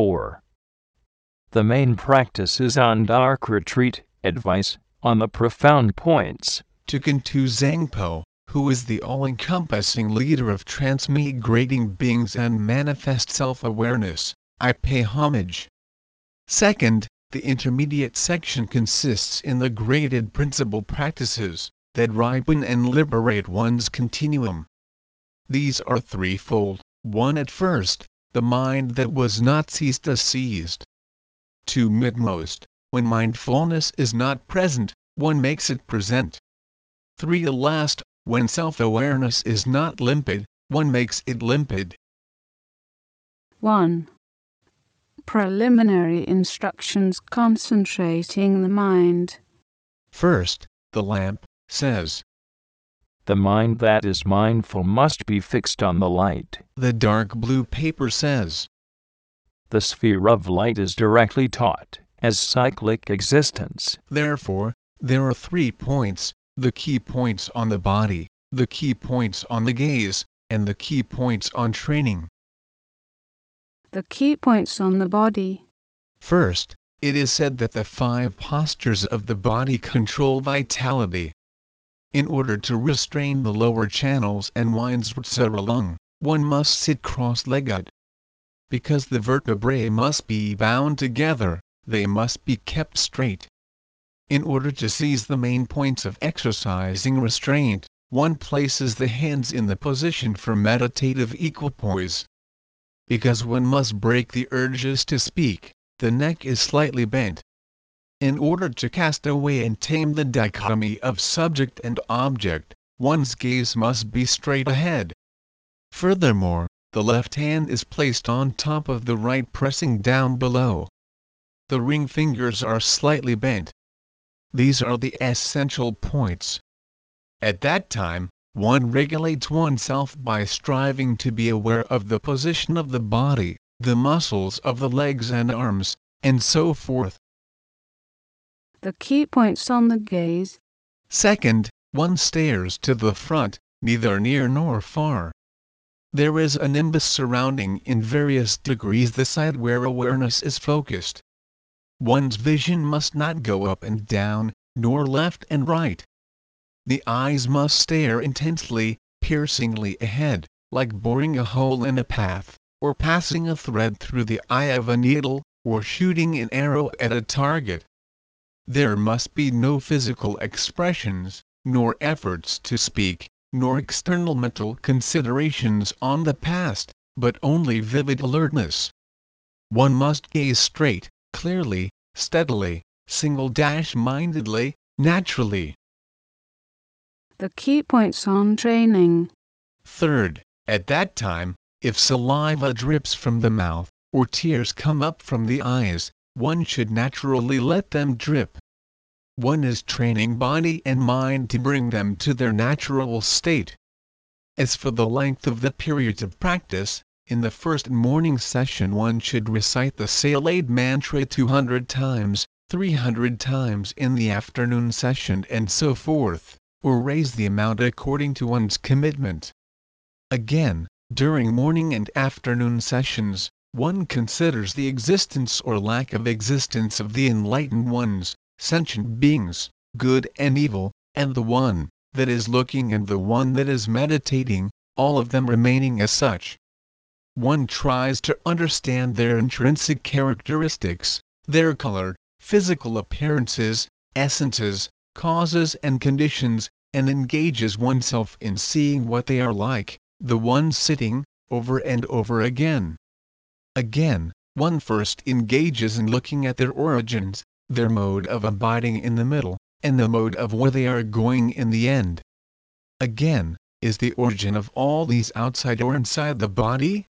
4. The main practice is on dark retreat, advice on the profound points. To Kuntu Zangpo, who is the all encompassing leader of transmigrating beings and manifest self awareness, I pay homage. Second, the intermediate section consists in the graded principle practices that ripen and liberate one's continuum. These are threefold 1. At first, the mind that was not seized is seized. 2. Midmost, when mindfulness is not present, one makes it present. 3. At last, when self awareness is not limpid, one makes it limpid. 1. Preliminary instructions concentrating the mind. First, the lamp says, The mind that is mindful must be fixed on the light. the dark blue paper says, The sphere of light is directly taught as cyclic existence. Therefore, there are three points the key points on the body, the key points on the gaze, and the key points on training. The key points on the body. First, it is said that the five postures of the body control vitality. In order to restrain the lower channels and winds lung, one must sit cross legged. Because the vertebrae must be bound together, they must be kept straight. In order to seize the main points of exercising restraint, one places the hands in the position for meditative equipoise. Because one must break the urges to speak, the neck is slightly bent. In order to cast away and tame the dichotomy of subject and object, one's gaze must be straight ahead. Furthermore, the left hand is placed on top of the right pressing down below. The ring fingers are slightly bent. These are the essential points. At that time, one regulates oneself by striving to be aware of the position of the body, the muscles of the legs and arms, and so forth. The key points on the gaze. Second, one stares to the front, neither near nor far. There is a nimbus surrounding in various degrees the side where awareness is focused. One's vision must not go up and down, nor left and right. The eyes must stare intensely, piercingly ahead, like boring a hole in a path, or passing a thread through the eye of a needle, or shooting an arrow at a target. There must be no physical expressions, nor efforts to speak, nor external mental considerations on the past, but only vivid alertness. One must gaze straight, clearly, steadily, single dash mindedly, naturally. The key points on training. Third, at that time, if saliva drips from the mouth, or tears come up from the eyes, one should naturally let them drip. One is training body and mind to bring them to their natural state. As for the length of the periods of practice, in the first morning session one should recite the Salade mantra 200 times, 300 times in the afternoon session and so forth, or raise the amount according to one's commitment. Again, during morning and afternoon sessions, one considers the existence or lack of existence of the enlightened ones, sentient beings, good and evil, and the one that is looking and the one that is meditating, all of them remaining as such. One tries to understand their intrinsic characteristics, their color, physical appearances, essences, causes and conditions, and engages oneself in seeing what they are like, the one sitting, over and over again. Again, one first engages in looking at their origins, their mode of abiding in the middle, and the mode of where they are going in the end. Again, is the origin of all these outside or inside the body?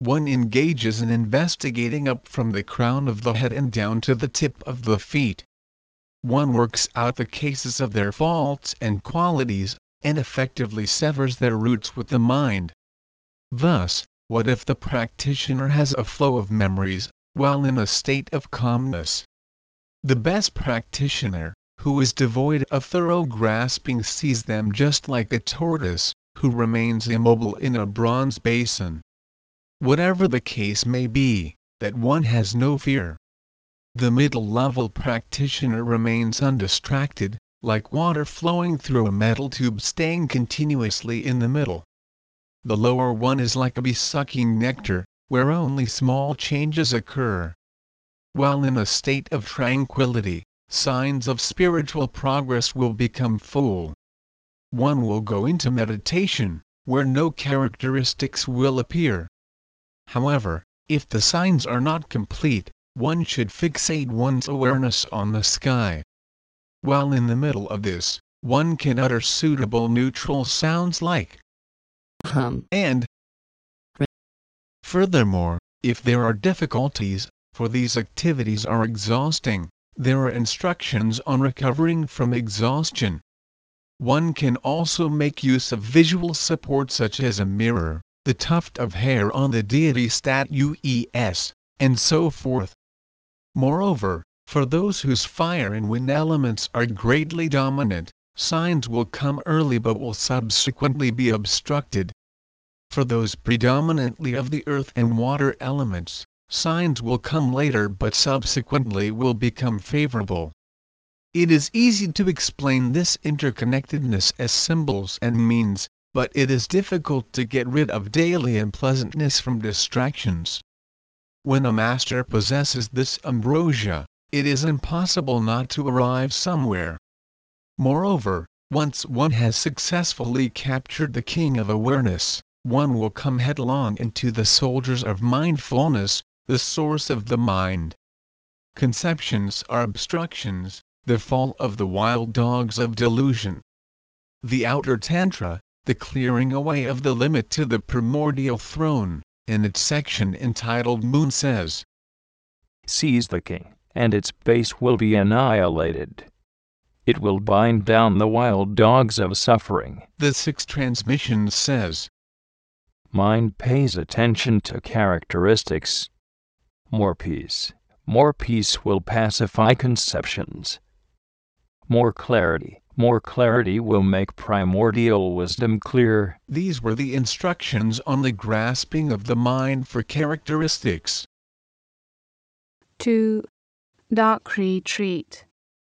One engages in investigating up from the crown of the head and down to the tip of the feet. One works out the cases of their faults and qualities, and effectively severs their roots with the mind. Thus, what if the practitioner has a flow of memories, while in a state of calmness? The best practitioner, who is devoid of thorough grasping sees them just like a tortoise, who remains immobile in a bronze basin. Whatever the case may be, that one has no fear. The middle level practitioner remains undistracted, like water flowing through a metal tube staying continuously in the middle. The lower one is like a bee sucking nectar, where only small changes occur. While in a state of tranquility, signs of spiritual progress will become full. One will go into meditation, where no characteristics will appear. However, if the signs are not complete, one should fixate one's awareness on the sky. While in the middle of this, one can utter suitable neutral sounds like hum, and. Furthermore, if there are difficulties, for these activities are exhausting, there are instructions on recovering from exhaustion. One can also make use of visual support such as a mirror, the tuft of hair on the deity statues, and so forth. Moreover, for those whose fire and wind elements are greatly dominant, signs will come early but will subsequently be obstructed. For those predominantly of the earth and water elements, signs will come later but subsequently will become favorable. It is easy to explain this interconnectedness as symbols and means, but it is difficult to get rid of daily unpleasantness from distractions. When a master possesses this ambrosia, it is impossible not to arrive somewhere. Moreover, once one has successfully captured the king of awareness, one will come headlong into the soldiers of mindfulness, the source of the mind. Conceptions are obstructions, the fall of the wild dogs of delusion. The outer Tantra, the clearing away of the limit to the primordial throne, in its section entitled Moon says, Seize the king, and its base will be annihilated. It will bind down the wild dogs of suffering. The sixth transmission says, Mind pays attention to characteristics. More peace, more peace will pacify conceptions. More clarity, more clarity will make primordial wisdom clear. These were the instructions on the grasping of the mind for characteristics. 2. Dark Retreat.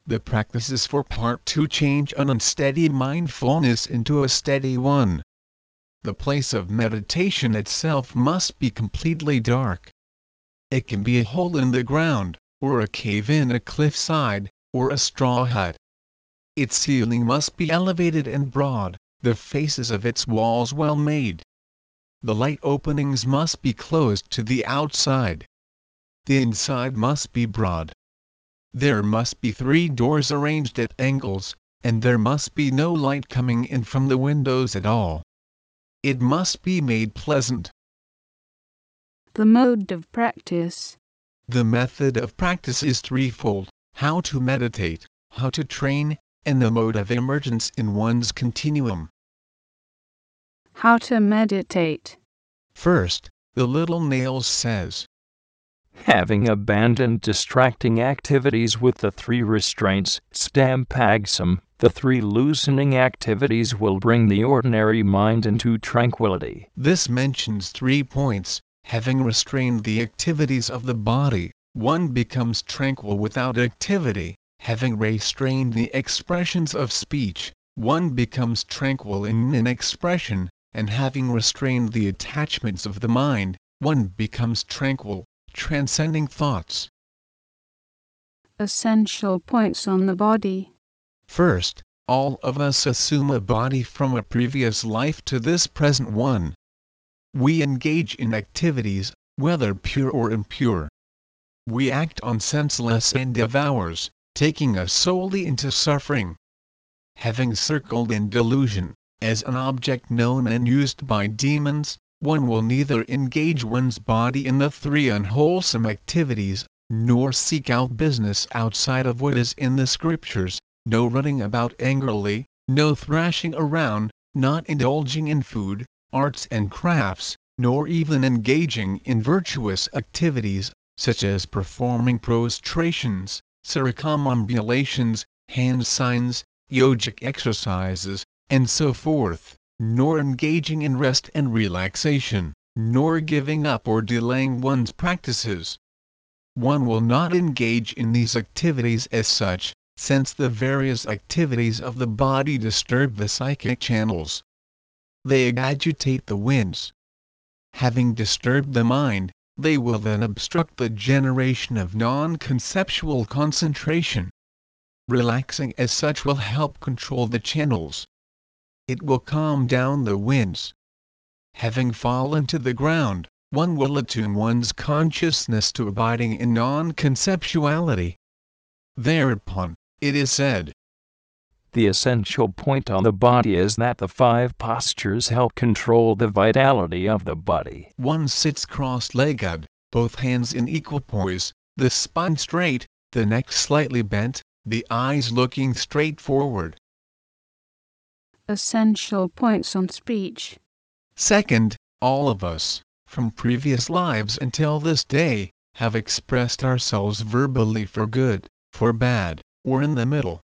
The practices for part 2 change an unsteady mindfulness into a steady one. The place of meditation itself must be completely dark. It can be a hole in the ground, or a cave in a cliffside, or a straw hut. Its ceiling must be elevated and broad, the faces of its walls well made. The light openings must be closed to the outside. The inside must be broad. There must be three doors arranged at angles, and there must be no light coming in from the windows at all. It must be made pleasant. The mode of practice. The method of practice is threefold how to meditate, how to train, and the mode of emergence in one's continuum. How to meditate. First, the little nail says, Having abandoned distracting activities with the three restraints, stampagsum, the three loosening activities will bring the ordinary mind into tranquility. This mentions three points. Having restrained the activities of the body, one becomes tranquil without activity. Having restrained the expressions of speech, one becomes tranquil in an expression, and having restrained the attachments of the mind, one becomes tranquil, transcending thoughts. Essential points on the body. First, all of us assume a body from a previous life to this present one. We engage in activities, whether pure or impure. We act on senseless endeavors, taking us solely into suffering. Having circled in delusion, as an object known and used by demons, one will neither engage one's body in the three unwholesome activities, nor seek out business outside of what is in the scriptures, no running about angrily, no thrashing around, not indulging in food, arts and crafts, nor even engaging in virtuous activities, such as performing prostrations, circumambulations, hand signs, yogic exercises, and so forth, nor engaging in rest and relaxation, nor giving up or delaying one's practices. One will not engage in these activities as such, since the various activities of the body disturb the psychic channels. They agitate the winds. Having disturbed the mind, they will then obstruct the generation of non-conceptual concentration. Relaxing as such will help control the channels. It will calm down the winds. Having fallen to the ground, one will attune one's consciousness to abiding in non-conceptuality. Thereupon, it is said, The essential point on the body is that the five postures help control the vitality of the body. One sits cross-legged, both hands in equal poise, the spine straight, the neck slightly bent, the eyes looking straight forward. Essential points on speech. Second, all of us, from previous lives until this day, have expressed ourselves verbally for good, for bad, or in the middle.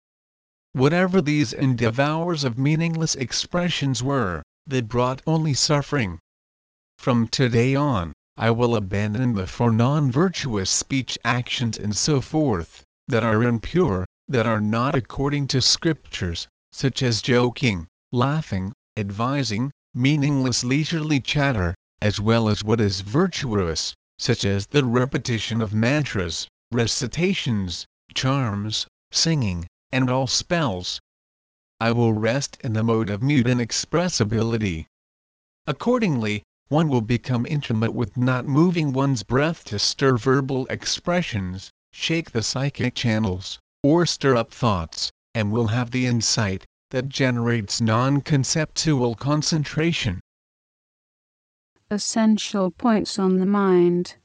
Whatever these endeavors of meaningless expressions were, they brought only suffering. From today on, I will abandon the for non-virtuous speech actions and so forth, that are impure, that are not according to scriptures, such as joking, laughing, advising, meaningless leisurely chatter, as well as what is virtuous, such as the repetition of mantras, recitations, charms, singing, and all spells. I will rest in the mode of mute inexpressibility. Accordingly, one will become intimate with not moving one's breath to stir verbal expressions, shake the psychic channels, or stir up thoughts, and will have the insight that generates non-conceptual concentration. Essential points on the mind.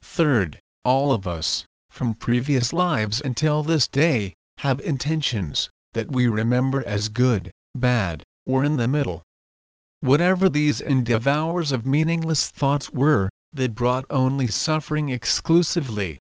Third, all of us, from previous lives until this day, have intentions that we remember as good, bad, or in the middle. Whatever these endeavors of meaningless thoughts were, they brought only suffering exclusively.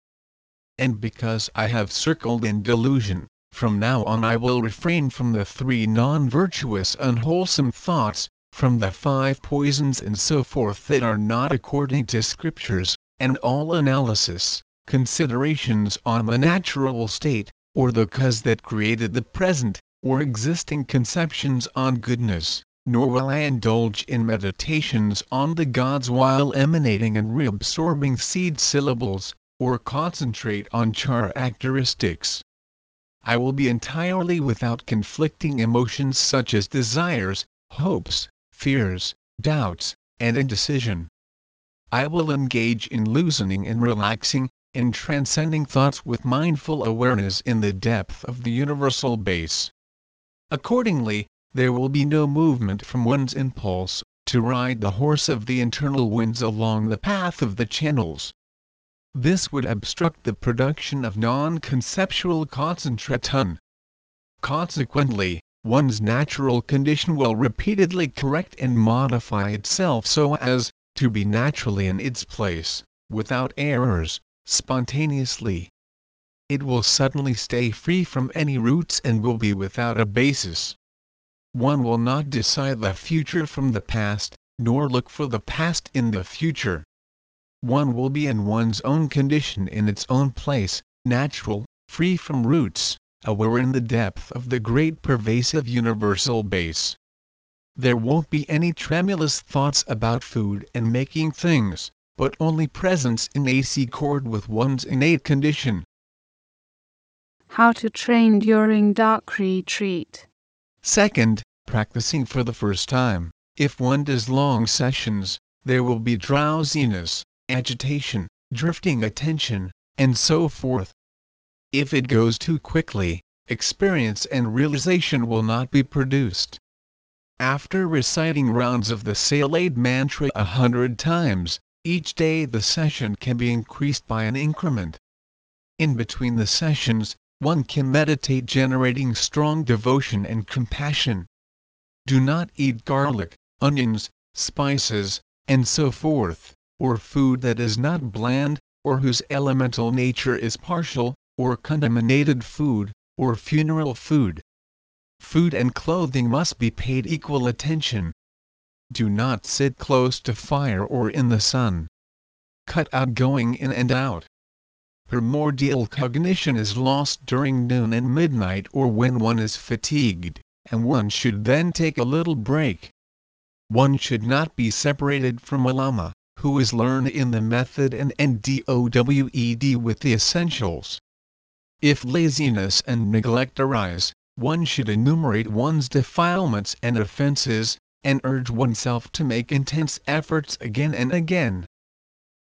And because I have circled in delusion, from now on I will refrain from the three non-virtuous unwholesome thoughts, from the five poisons and so forth that are not according to scriptures, and all analysis, considerations on the natural state, or the cause that created the present, or existing conceptions on goodness, nor will I indulge in meditations on the gods while emanating and reabsorbing seed syllables, or concentrate on characteristics. I will be entirely without conflicting emotions such as desires, hopes, fears, doubts, and indecision. I will engage in loosening and relaxing, in transcending thoughts with mindful awareness in the depth of the universal base. Accordingly, there will be no movement from one's impulse to ride the horse of the internal winds along the path of the channels. This would obstruct the production of non-conceptual concentraton. Consequently, one's natural condition will repeatedly correct and modify itself so as to be naturally in its place, without errors, spontaneously. It will suddenly stay free from any roots and will be without a basis. One will not decide the future from the past, nor look for the past in the future. One will be in one's own condition in its own place, natural, free from roots, aware in the depth of the great pervasive universal base. There won't be any tremulous thoughts about food and making things, but only presence in AC chord with one's innate condition. How to train during dark retreat. Second, practicing for the first time. If one does long sessions, there will be drowsiness, agitation, drifting attention, and so forth. If it goes too quickly, experience and realization will not be produced. After reciting rounds of the Salade mantra a hundred times, each day the session can be increased by an increment. In between the sessions, one can meditate generating strong devotion and compassion. Do not eat garlic, onions, spices, and so forth, or food that is not bland, or whose elemental nature is partial, or contaminated food, or funeral food. Food and clothing must be paid equal attention. Do not sit close to fire or in the sun. Cut out going in and out. Primordial cognition is lost during noon and midnight or when one is fatigued, and one should then take a little break. One should not be separated from a lama, who is learned in the method and NDOWED with the essentials. If laziness and neglect arise, one should enumerate one's defilements and offenses, and urge oneself to make intense efforts again and again.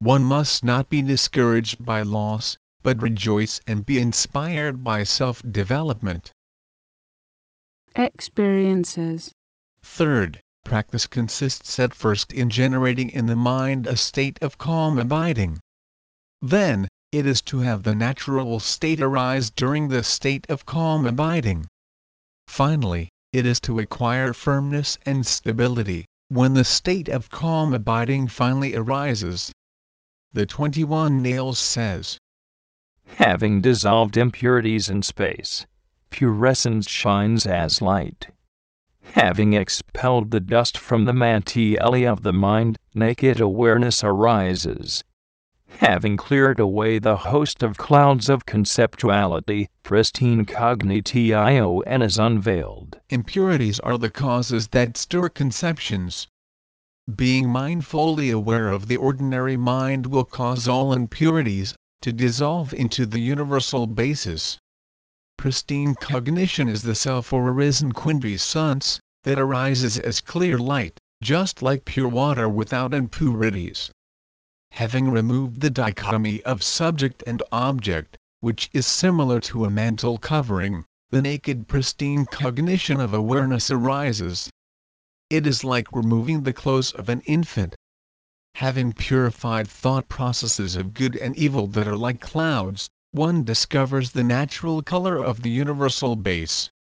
One must not be discouraged by loss, but rejoice and be inspired by self-development. Experiences. Third, practice consists at first in generating in the mind a state of calm abiding. Then, it is to have the natural state arise during the state of calm abiding. Finally, it is to acquire firmness and stability, when the state of calm abiding finally arises. The 21 Nails says, Having dissolved impurities in space, purescence shines as light. Having expelled the dust from the mantiele of the mind, naked awareness arises having cleared away the host of clouds of conceptuality, pristine cognitio is unveiled. Impurities are the causes that stir conceptions. Being mindfully aware of the ordinary mind will cause all impurities to dissolve into the universal basis. Pristine cognition is the self or arisen quintessence that arises as clear light, just like pure water without impurities having removed the dichotomy of subject and object, which is similar to a mantle covering, the naked pristine cognition of awareness arises. It is like removing the clothes of an infant. Having purified thought processes of good and evil that are like clouds, one discovers the natural color of the universal base.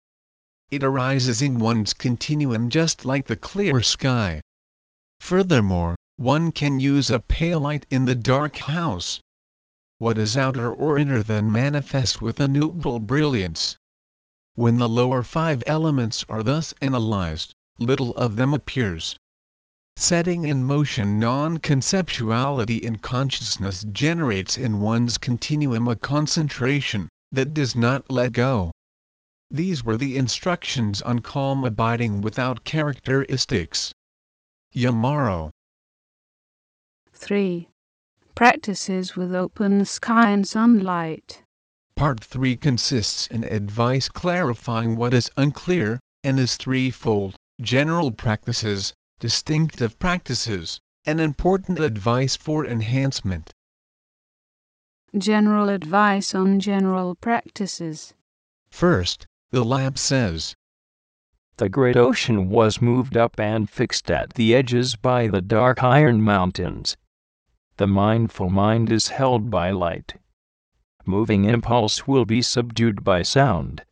It arises in one's continuum just like the clear sky. Furthermore, one can use a pale light in the dark house. What is outer or inner then manifests with a neutral brilliance. When the lower five elements are thus analyzed, little of them appears. Setting in motion non-conceptuality in consciousness generates in one's continuum a concentration that does not let go. These were the instructions on calm abiding without characteristics. Yamaro 3. Practices with open sky and sunlight. Part 3 consists in advice clarifying what is unclear, and is threefold general practices, distinctive practices, and important advice for enhancement. General advice on general practices. First, the lamp says The great ocean was moved up and fixed at the edges by the dark iron mountains. The mindful mind is held by light. Moving impulse will be subdued by sound.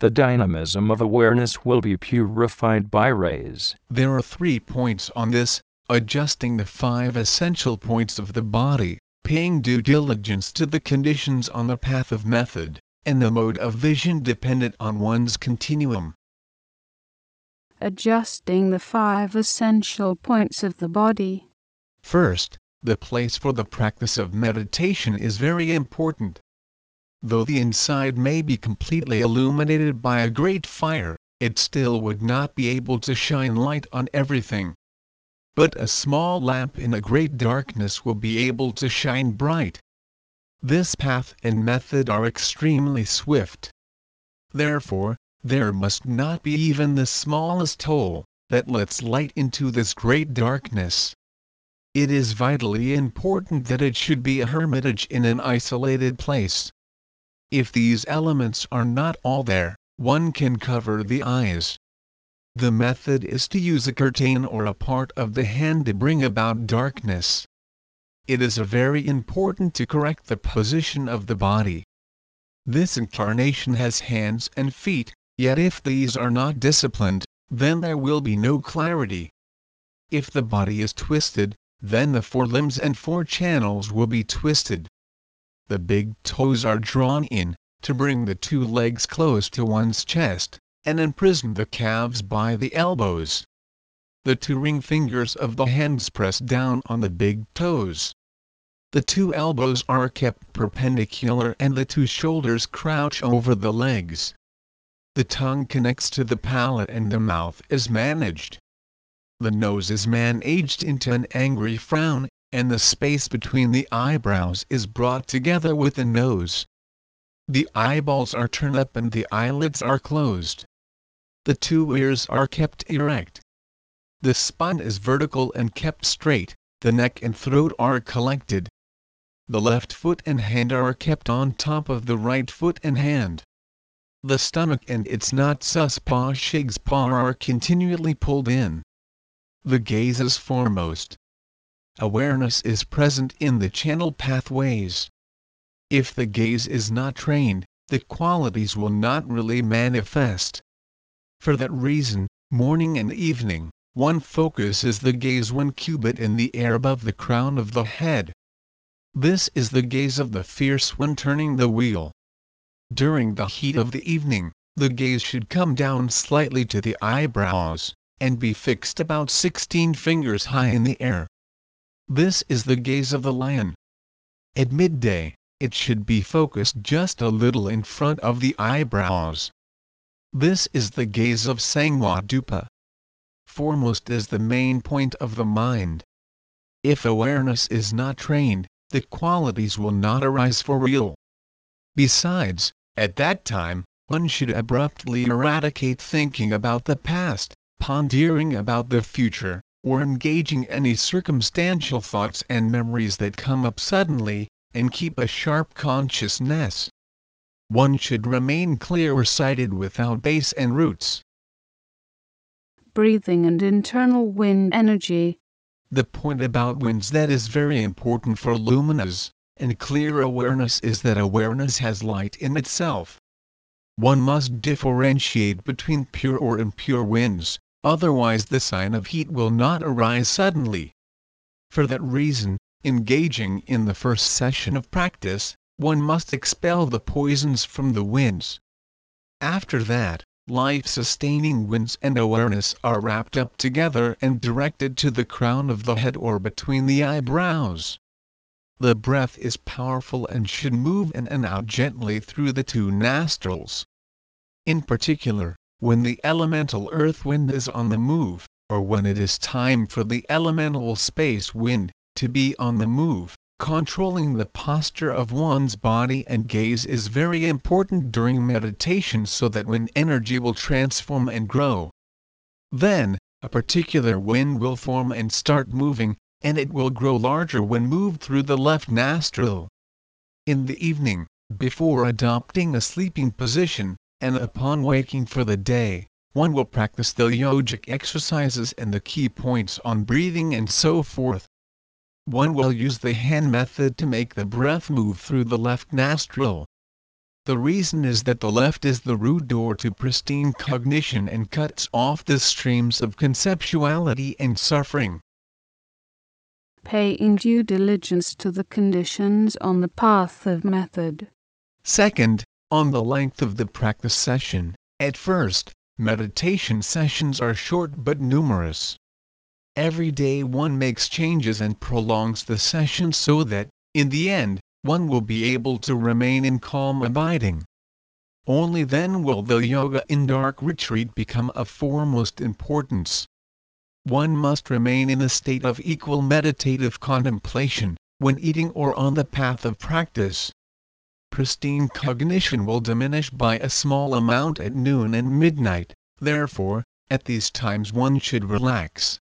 The dynamism of awareness will be purified by rays. There are three points on this adjusting the five essential points of the body, paying due diligence to the conditions on the path of method, and the mode of vision dependent on one's continuum. Adjusting the five essential points of the body. First, the place for the practice of meditation is very important. Though the inside may be completely illuminated by a great fire, it still would not be able to shine light on everything. But a small lamp in a great darkness will be able to shine bright. This path and method are extremely swift. Therefore, there must not be even the smallest hole that lets light into this great darkness it is vitally important that it should be a hermitage in an isolated place. If these elements are not all there, one can cover the eyes. The method is to use a curtain or a part of the hand to bring about darkness. It is very important to correct the position of the body. This incarnation has hands and feet, yet if these are not disciplined, then there will be no clarity. If the body is twisted, then the four limbs and four channels will be twisted. The big toes are drawn in, to bring the two legs close to one's chest, and imprison the calves by the elbows. the two ring fingers of the hands press down on the big toes. The two elbows are kept perpendicular and the two shoulders crouch over the legs. The tongue connects to the palate and the mouth is managed. The nose is man-aged into an angry frown, and the space between the eyebrows is brought together with the nose. The eyeballs are turned up and the eyelids are closed. The two ears are kept erect. The spine is vertical and kept straight, the neck and throat are collected. The left foot and hand are kept on top of the right foot and hand. The stomach and its not sus paw shigs paw are continually pulled in. The gaze is foremost. Awareness is present in the channel pathways. If the gaze is not trained, the qualities will not really manifest. For that reason, morning and evening, one focuses the gaze one cubit in the air above the crown of the head. This is the gaze of the fierce when turning the wheel. During the heat of the evening, the gaze should come down slightly to the eyebrows and be fixed about 16 fingers high in the air. This is the gaze of the lion. At midday, it should be focused just a little in front of the eyebrows. This is the gaze of Sangwatupa. Foremost is the main point of the mind. If awareness is not trained, the qualities will not arise for real. Besides, at that time, one should abruptly eradicate thinking about the past, pondering about the future, or engaging any circumstantial thoughts and memories that come up suddenly, and keep a sharp consciousness. One should remain clear-sighted without base and roots. Breathing and internal wind energy. The point about winds that is very important for luminous and clear awareness is that awareness has light in itself. One must differentiate between pure or impure winds, otherwise the sign of heat will not arise suddenly. For that reason, engaging in the first session of practice, one must expel the poisons from the winds. After that, life-sustaining winds and awareness are wrapped up together and directed to the crown of the head or between the eyebrows. The breath is powerful and should move in and out gently through the two nostrils. In particular, when the elemental earth wind is on the move, or when it is time for the elemental space wind to be on the move, controlling the posture of one's body and gaze is very important during meditation so that when energy will transform and grow. Then, a particular wind will form and start moving, and it will grow larger when moved through the left nostril. In the evening, before adopting a sleeping position, and upon waking for the day, one will practice the yogic exercises and the key points on breathing and so forth. One will use the hand method to make the breath move through the left nostril. The reason is that the left is the root door to pristine cognition and cuts off the streams of conceptuality and suffering. Paying due diligence to the conditions on the path of method. Second, on the length of the practice session. At first, meditation sessions are short but numerous. Every day one makes changes and prolongs the session so that, in the end, one will be able to remain in calm abiding. Only then will the yoga in dark retreat become of foremost importance. One must remain in a state of equal meditative contemplation, when eating or on the path of practice pristine cognition will diminish by a small amount at noon and midnight, therefore, at these times one should relax.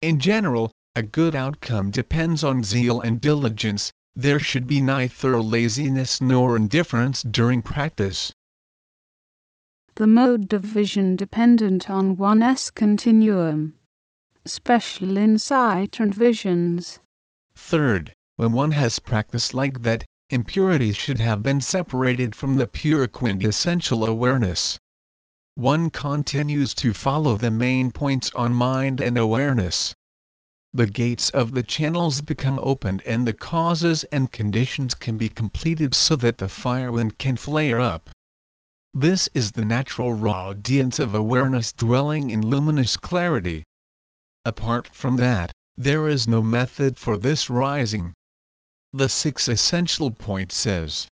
In general, a good outcome depends on zeal and diligence, there should be neither laziness nor indifference during practice. The mode of vision dependent on one's continuum. Special insight and visions. Third, when one has practiced like that, impurities should have been separated from the pure quintessential awareness. One continues to follow the main points on mind and awareness. The gates of the channels become opened and the causes and conditions can be completed so that the fire wind can flare up. This is the natural raw radiance of awareness dwelling in luminous clarity. Apart from that, there is no method for this rising. The Six essential point says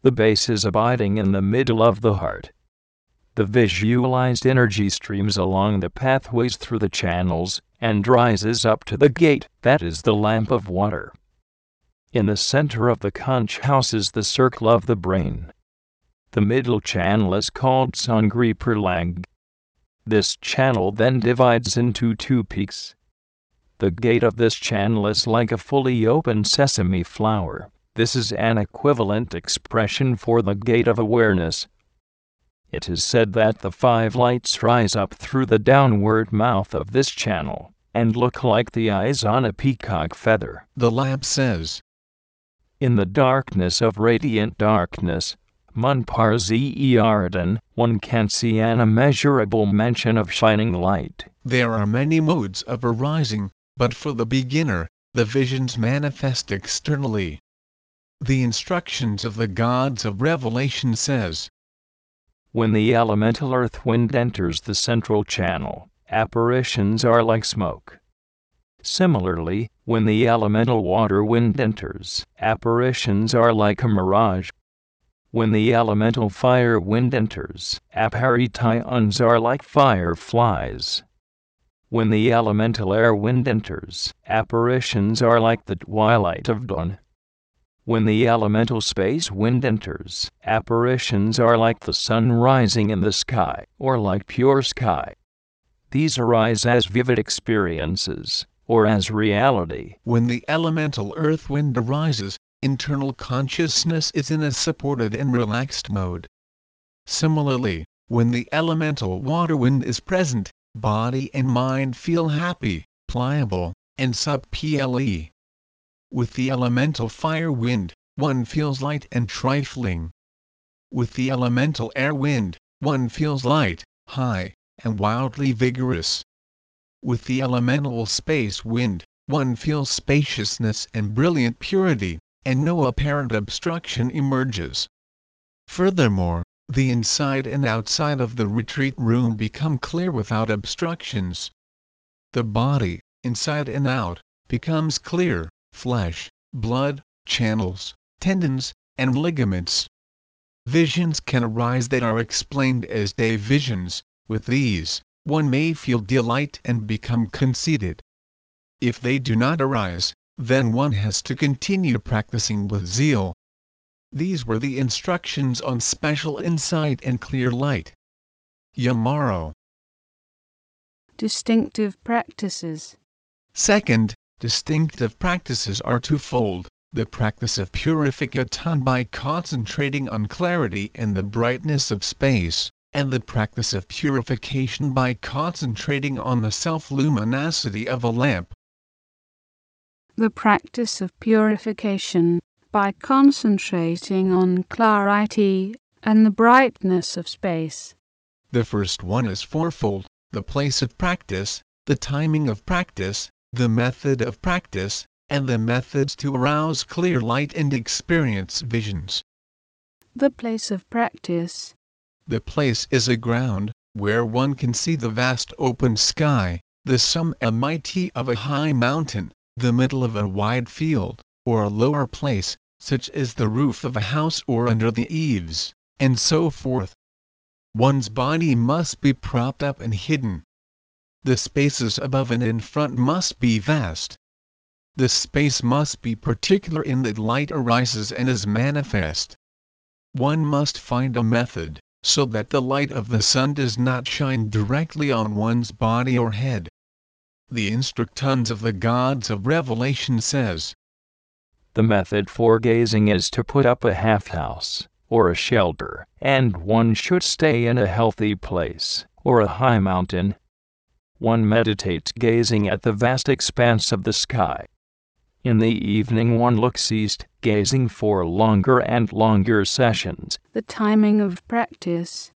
The base is abiding in the middle of the heart. The visualized energy streams along the pathways through the channels and rises up to the gate, that is the lamp of water. In the center of the conch house is the circle of the brain. The middle channel is called Sangri Perlang. This channel then divides into two peaks. The gate of this channel is like a fully open sesame flower. This is an equivalent expression for the gate of awareness. It is said that the five lights rise up through the downward mouth of this channel and look like the eyes on a peacock feather. The lamp says, In the darkness of radiant darkness, Munpar Zerdan, one can see an immeasurable mention of shining light. There are many modes of arising, but for the beginner, the visions manifest externally. The instructions of the gods of revelation says, When the elemental earth wind enters the central channel, apparitions are like smoke. Similarly, when the elemental water wind enters, apparitions are like a mirage. When the elemental fire wind enters, apparitions are like fireflies. When the elemental air wind enters, apparitions are like the twilight of dawn. When the elemental space wind enters, apparitions are like the sun rising in the sky, or like pure sky. These arise as vivid experiences, or as reality. When the elemental earth wind arises, internal consciousness is in a supported and relaxed mode. Similarly, when the elemental water wind is present, body and mind feel happy, pliable, and subtle. With the elemental fire wind, one feels light and trifling. With the elemental air wind, one feels light, high, and wildly vigorous. With the elemental space wind, one feels spaciousness and brilliant purity and no apparent obstruction emerges. Furthermore, the inside and outside of the retreat room become clear without obstructions. The body, inside and out, becomes clear flesh, blood, channels, tendons, and ligaments. Visions can arise that are explained as day visions. With these, one may feel delight and become conceited. If they do not arise, then one has to continue practicing with zeal. These were the instructions on special insight and clear light. Yamaro. Distinctive practices. Second, distinctive practices are twofold the practice of purification by concentrating on clarity and the brightness of space, and the practice of purification by concentrating on the self luminosity of a lamp. The practice of purification by concentrating on clarity and the brightness of space. The first one is fourfold the place of practice, the timing of practice, the method of practice, and the methods to arouse clear light and experience visions. The place of practice. The place is a ground where one can see the vast open sky, the summit of a high mountain, the middle of a wide field, or a lower place, such as the roof of a house or under the eaves, and so forth. One's body must be propped up and hidden. The spaces above and in front must be vast. The space must be particular in that light arises and is manifest. One must find a method, so that the light of the sun does not shine directly on one's body or head. The instructions of the gods of revelation says, The method for gazing is to put up a half house, or a shelter, and one should stay in a healthy place, or a high mountain. One meditates gazing at the vast expanse of the sky. In the evening, one looks east, gazing for longer and longer sessions. The timing of practice.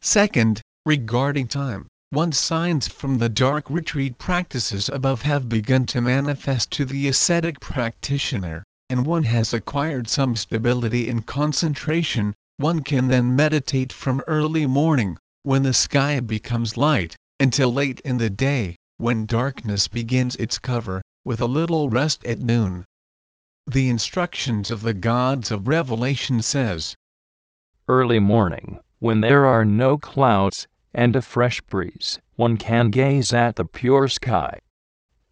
Second, regarding time, one signs from the dark retreat practices above have begun to manifest to the ascetic practitioner and one has acquired some stability in concentration, one can then meditate from early morning, when the sky becomes light, until late in the day, when darkness begins its cover, with a little rest at noon. The instructions of the gods of Revelation says, Early morning, when there are no clouds, and a fresh breeze, one can gaze at the pure sky.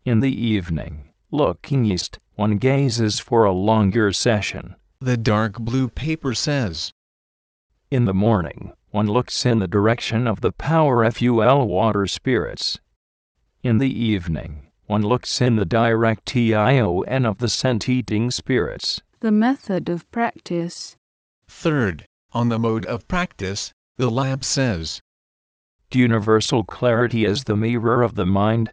In the evening, looking east, one gazes for a longer session. The dark blue paper says, In the morning, one looks in the direction of the power FUL water spirits. In the evening, one looks in the direction of the scent eating spirits. The method of practice. Third, on the mode of practice, the lamp says, Universal clarity is the mirror of the mind.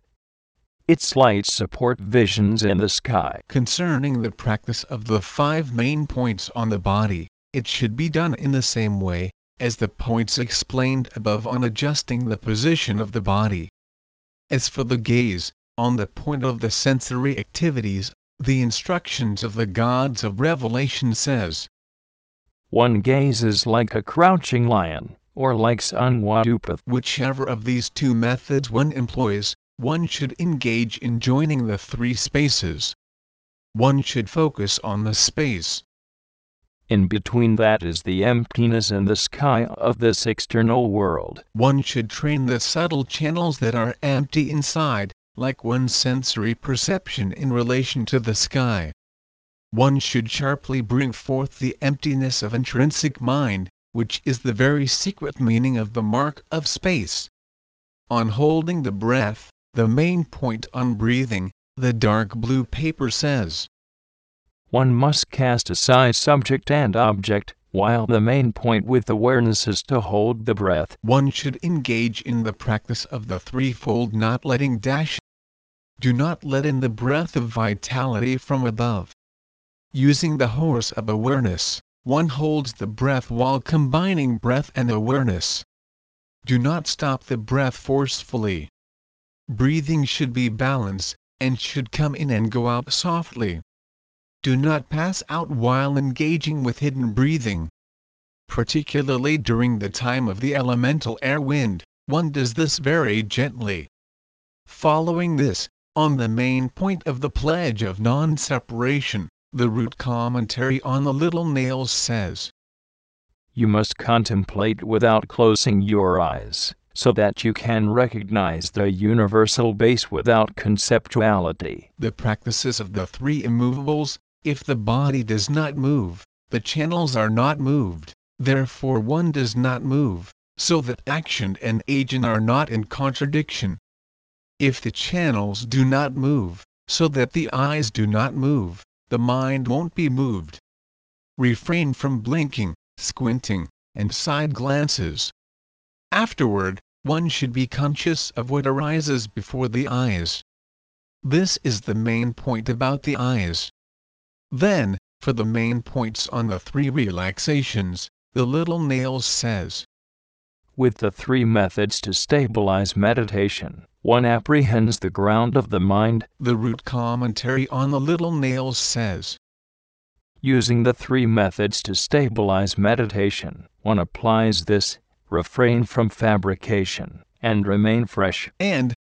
Its lights support visions in the sky. Concerning the practice of the five main points on the body, it should be done in the same way as the points explained above on adjusting the position of the body. As for the gaze, on the point of the sensory activities, the instructions of the gods of Revelation says, One gazes like a crouching lion, or like Sangwadupa. Whichever of these two methods one employs, one should engage in joining the three spaces. One should focus on the space. In between that is the emptiness and the sky of this external world. One should train the subtle channels that are empty inside, like one's sensory perception in relation to the sky. One should sharply bring forth the emptiness of intrinsic mind, which is the very secret meaning of the mark of space. On holding the breath, the main point on breathing, the dark blue paper says, one must cast aside subject and object, while the main point with awareness is to hold the breath. One should engage in the practice of the threefold not letting dash. Do not let in the breath of vitality from above. Using the horse of awareness, one holds the breath while combining breath and awareness. Do not stop the breath forcefully. Breathing should be balanced, and should come in and go out softly. Do not pass out while engaging with hidden breathing. Particularly during the time of the elemental air wind, one does this very gently. Following this, on the main point of the pledge of non separation, the root commentary on the little nails says You must contemplate without closing your eyes, so that you can recognize the universal base without conceptuality. The practices of the three immovables, if the body does not move, the channels are not moved, therefore one does not move, so that action and agent are not in contradiction. If the channels do not move, so that the eyes do not move, the mind won't be moved. Refrain from blinking, squinting, and side glances. Afterward, one should be conscious of what arises before the eyes. This is the main point about the eyes. Then, for the main points on the three relaxations, the little nails says With the three methods to stabilize meditation, one apprehends the ground of the mind. The root commentary on the little nails says Using the three methods to stabilize meditation, one applies this refrain from fabrication and remain fresh. And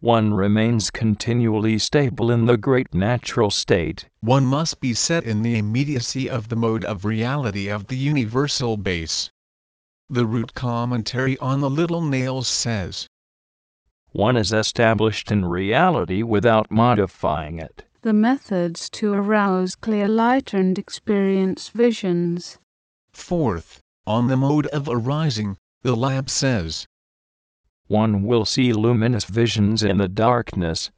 one remains continually stable in the great natural state. One must be set in the immediacy of the mode of reality of the universal base. The root commentary on the little nails says One is established in reality without modifying it. The methods to arouse clear light and experience visions. Fourth, on the mode of arising, the lamp says one will see luminous visions in the darkness.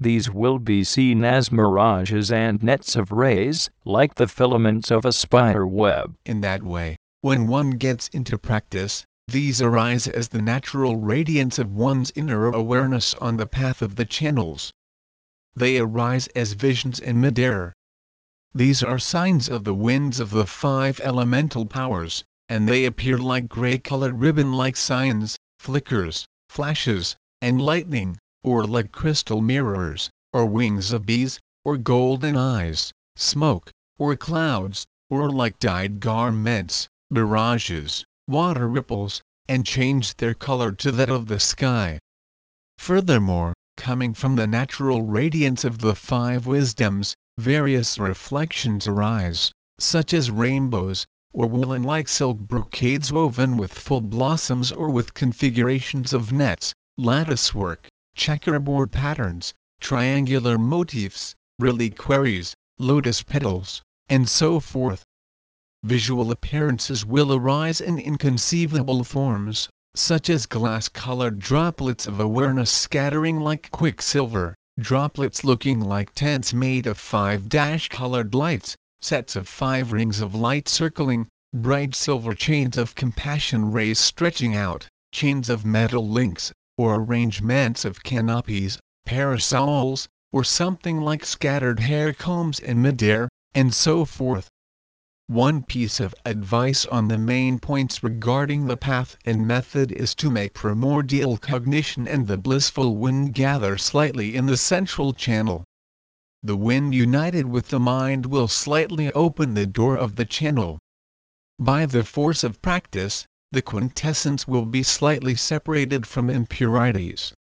These will be seen as mirages and nets of rays, like the filaments of a spider web. In that way, when one gets into practice, these arise as the natural radiance of one's inner awareness on the path of the channels. They arise as visions in midair. These are signs of the winds of the five elemental powers, and they appear like gray colored ribbon like signs, flickers, flashes, and lightning, or like crystal mirrors, or wings of bees, or golden eyes, smoke, or clouds, or like dyed garments, mirages, water ripples, and change their color to that of the sky. Furthermore, coming from the natural radiance of the five wisdoms, various reflections arise, such as rainbows, or woolen like silk brocades woven with full blossoms or with configurations of nets, lattice work, checkerboard patterns, triangular motifs, reliquaries, lotus petals, and so forth. Visual appearances will arise in inconceivable forms, such as glass-colored droplets of awareness scattering like quicksilver, droplets looking like tents made of five-dash-colored lights, sets of five rings of light circling, bright silver chains of compassion rays stretching out, chains of metal links, or arrangements of canopies, parasols, or something like scattered hair combs in midair, and so forth. One piece of advice on the main points regarding the path and method is to make primordial cognition and the blissful wind gather slightly in the central channel. The wind united with the mind will slightly open the door of the channel. By the force of practice, the quintessence will be slightly separated from impurities.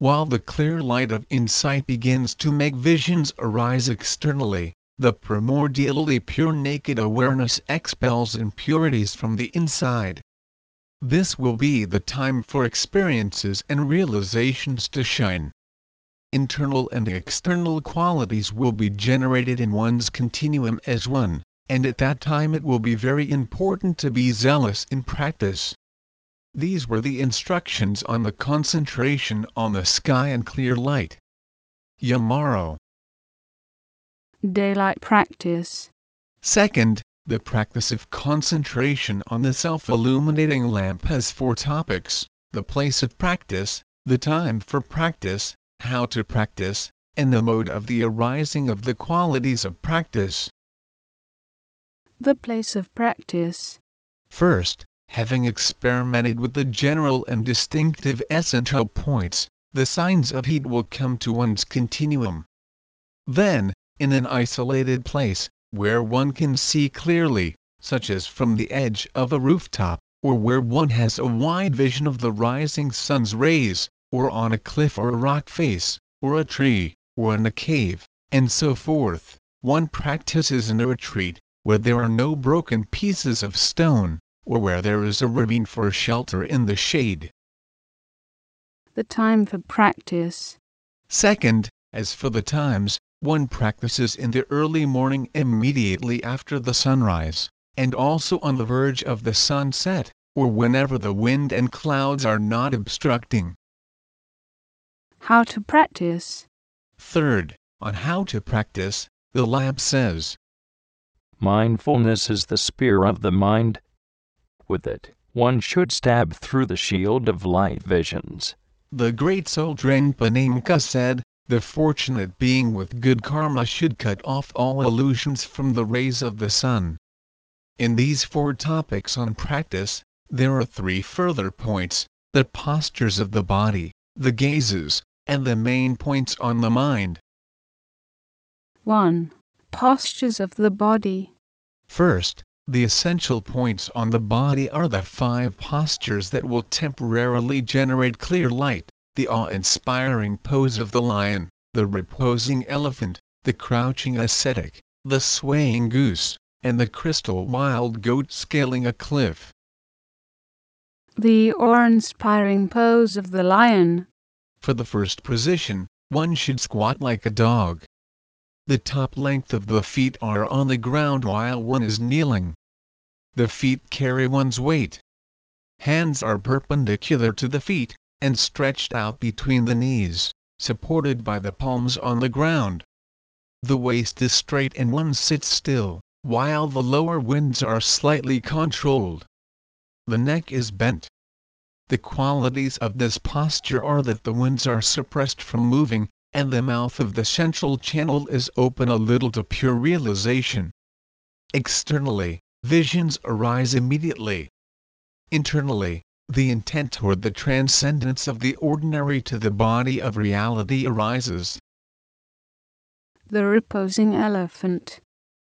While the clear light of insight begins to make visions arise externally, the primordially pure naked awareness expels impurities from the inside. This will be the time for experiences and realizations to shine. Internal and external qualities will be generated in one's continuum as one, and at that time it will be very important to be zealous in practice. These were the instructions on the concentration on the sky and clear light. Yamaro. Daylight practice. Second, the practice of concentration on the self-illuminating lamp has four topics, the place of practice, the time for practice, how to practice, and the mode of the arising of the qualities of practice. The place of practice. First, having experimented with the general and distinctive essential points, the signs of heat will come to one's continuum. Then, in an isolated place, where one can see clearly, such as from the edge of a rooftop, or where one has a wide vision of the rising sun's rays, or on a cliff or a rock face, or a tree, or in a cave, and so forth, one practices in a retreat, where there are no broken pieces of stone, or where there is a ravine for shelter in the shade. The time for practice. Second, as for the times, one practices in the early morning immediately after the sunrise, and also on the verge of the sunset, or whenever the wind and clouds are not obstructing. How to practice. Third, on how to practice, the lamp says Mindfulness is the spear of the mind. With it, one should stab through the shield of light visions. The great soul Drenpa said, the fortunate being with good karma should cut off all illusions from the rays of the sun. In these four topics on practice, there are three further points, the postures of the body, the gazes, and the main points on the mind. 1. Postures of the body. First, the essential points on the body are the five postures that will temporarily generate clear light, the awe-inspiring pose of the lion, the reposing elephant, the crouching ascetic, the swaying goose, and the crystal wild goat scaling a cliff. The awe-inspiring pose of the lion. For the first position, one should squat like a dog. The top length of the feet are on the ground while one is kneeling. The feet carry one's weight. Hands are perpendicular to the feet, and stretched out between the knees, supported by the palms on the ground. The waist is straight and one sits still, while the lower winds are slightly controlled. The neck is bent. The qualities of this posture are that the winds are suppressed from moving, and the mouth of the central channel is open a little to pure realization. Externally, visions arise immediately. Internally, the intent toward the transcendence of the ordinary to the body of reality arises. The reposing elephant.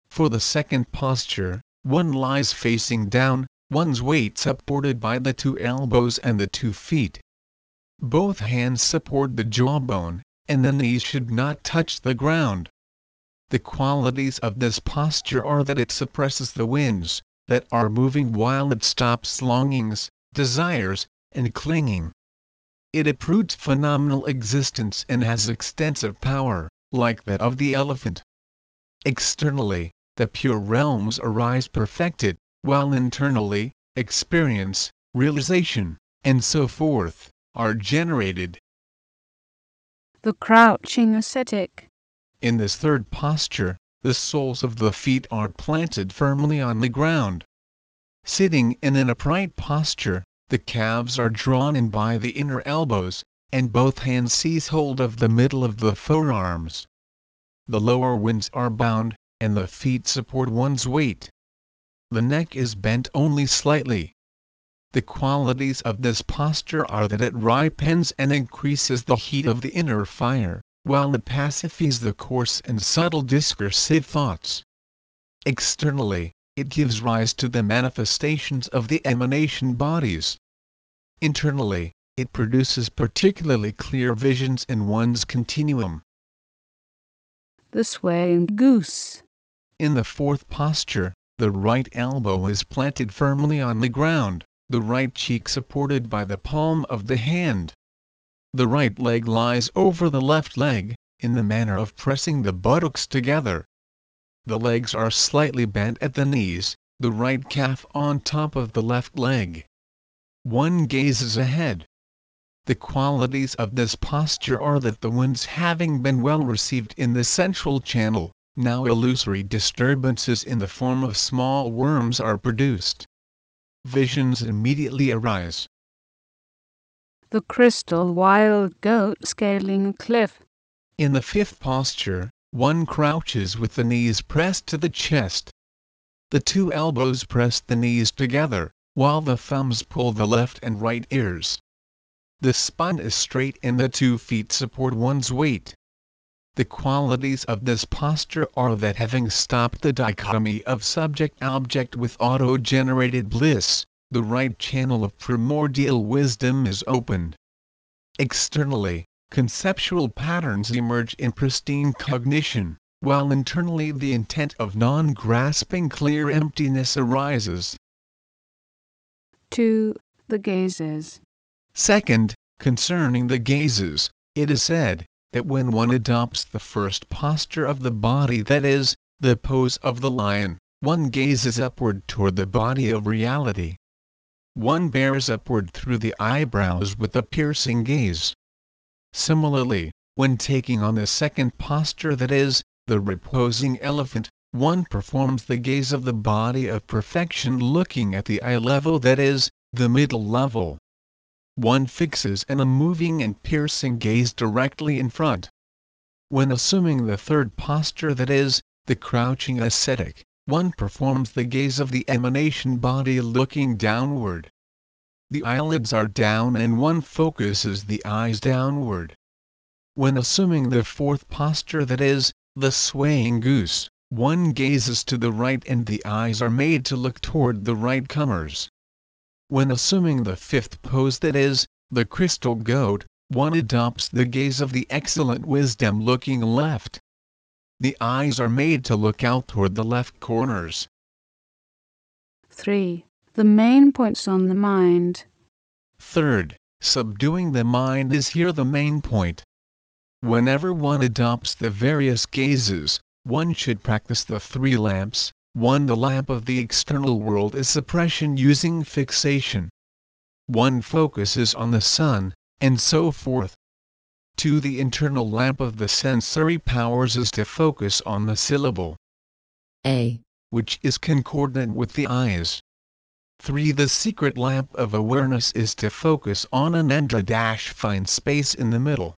For the second posture, one lies facing down, one's weight supported by the two elbows and the two feet. Both hands support the jawbone, and the knees should not touch the ground. The qualities of this posture are that it suppresses the winds that are moving while it stops longings, desires, and clinging. It uproots phenomenal existence and has extensive power, like that of the elephant. Externally, the pure realms arise perfected, while internally, experience, realization, and so forth, are generated. The crouching ascetic. In this third posture, the soles of the feet are planted firmly on the ground. Sitting in an upright posture, the calves are drawn in by the inner elbows, and both hands seize hold of the middle of the forearms. The lower winds are bound, and the feet support one's weight. The neck is bent only slightly. The qualities of this posture are that it ripens and increases the heat of the inner fire, while it pacifies the coarse and subtle discursive thoughts. Externally, it gives rise to the manifestations of the emanation bodies. Internally, it produces particularly clear visions in one's continuum. The swaying goose. In the fourth posture, the right elbow is planted firmly on the ground the right cheek supported by the palm of the hand. The right leg lies over the left leg, in the manner of pressing the buttocks together. The legs are slightly bent at the knees, the right calf on top of the left leg. One gazes ahead. The qualities of this posture are that the winds having been well received in the central channel, now illusory disturbances in the form of small worms are produced visions immediately arise. The crystal wild goat scaling a cliff. In the fifth posture, one crouches with the knees pressed to the chest. The two elbows press the knees together, while the thumbs pull the left and right ears. The spine is straight and the two feet support one's weight. The qualities of this posture are that having stopped the dichotomy of subject-object with auto-generated bliss, the right channel of primordial wisdom is opened. Externally, conceptual patterns emerge in pristine cognition, while internally the intent of non-grasping clear emptiness arises. 2. The gazes. Second, concerning the gazes, it is said, that when one adopts the first posture of the body that is, the pose of the lion, one gazes upward toward the body of reality. One bears upward through the eyebrows with a piercing gaze. Similarly, when taking on the second posture that is, the reposing elephant, one performs the gaze of the body of perfection looking at the eye level that is, the middle level one fixes an unmoving and piercing gaze directly in front. When assuming the third posture that is, the crouching ascetic, one performs the gaze of the emanation body looking downward. The eyelids are down and one focuses the eyes downward. When assuming the fourth posture that is, the swaying goose, one gazes to the right and the eyes are made to look toward the right comers. When assuming the fifth pose that is, the crystal goat, one adopts the gaze of the excellent wisdom looking left. The eyes are made to look out toward the left corners. 3. The main points on the mind. Third, subduing the mind is here the main point. Whenever one adopts the various gazes, one should practice the three lamps, 1. The lamp of the external world is suppression using fixation. 1. Focuses on the sun, and so forth. 2. The internal lamp of the sensory powers is to focus on the syllable A, which is concordant with the eyes. 3. The secret lamp of awareness is to focus on an endra-fine space in the middle.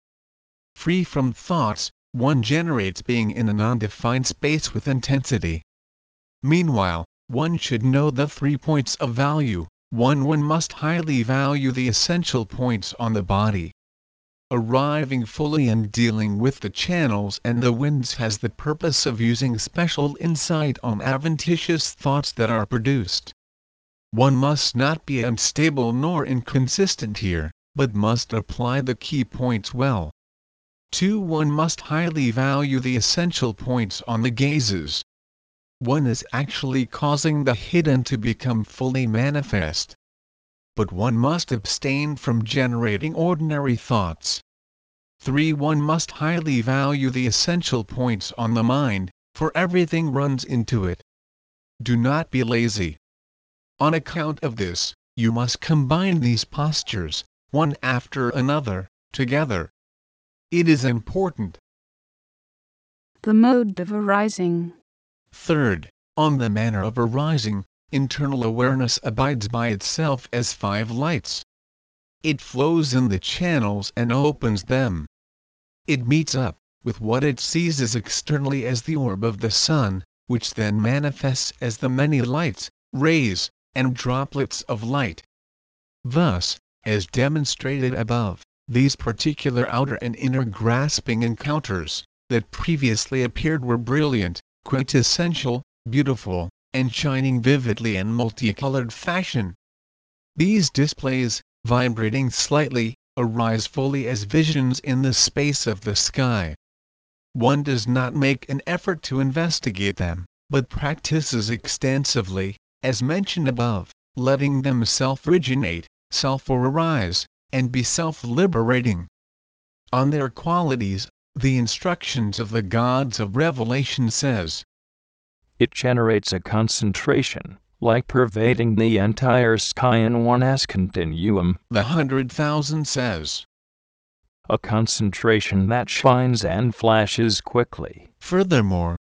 Free from thoughts, one generates being in an undefined space with intensity. Meanwhile, one should know the three points of value. 1. One must highly value the essential points on the body. Arriving fully and dealing with the channels and the winds has the purpose of using special insight on adventitious thoughts that are produced. One must not be unstable nor inconsistent here, but must apply the key points well. 2. One must highly value the essential points on the gazes. One is actually causing the hidden to become fully manifest. But one must abstain from generating ordinary thoughts. 3. One must highly value the essential points on the mind, for everything runs into it. Do not be lazy. On account of this, you must combine these postures, one after another, together. It is important. The mode of arising. Third, on the manner of arising, internal awareness abides by itself as five lights. It flows in the channels and opens them. It meets up with what it sees as externally as the orb of the sun, which then manifests as the many lights, rays, and droplets of light. Thus, as demonstrated above, these particular outer and inner grasping encounters, that previously appeared were brilliant, quintessential, beautiful, and shining vividly in multicolored fashion. These displays, vibrating slightly, arise fully as visions in the space of the sky. One does not make an effort to investigate them, but practices extensively, as mentioned above, letting them self-originate, self-arise, and be self-liberating. On their qualities, the instructions of the gods of Revelation says, It generates a concentration, like pervading the entire sky in one S continuum, the hundred thousand says, a concentration that shines and flashes quickly. Furthermore,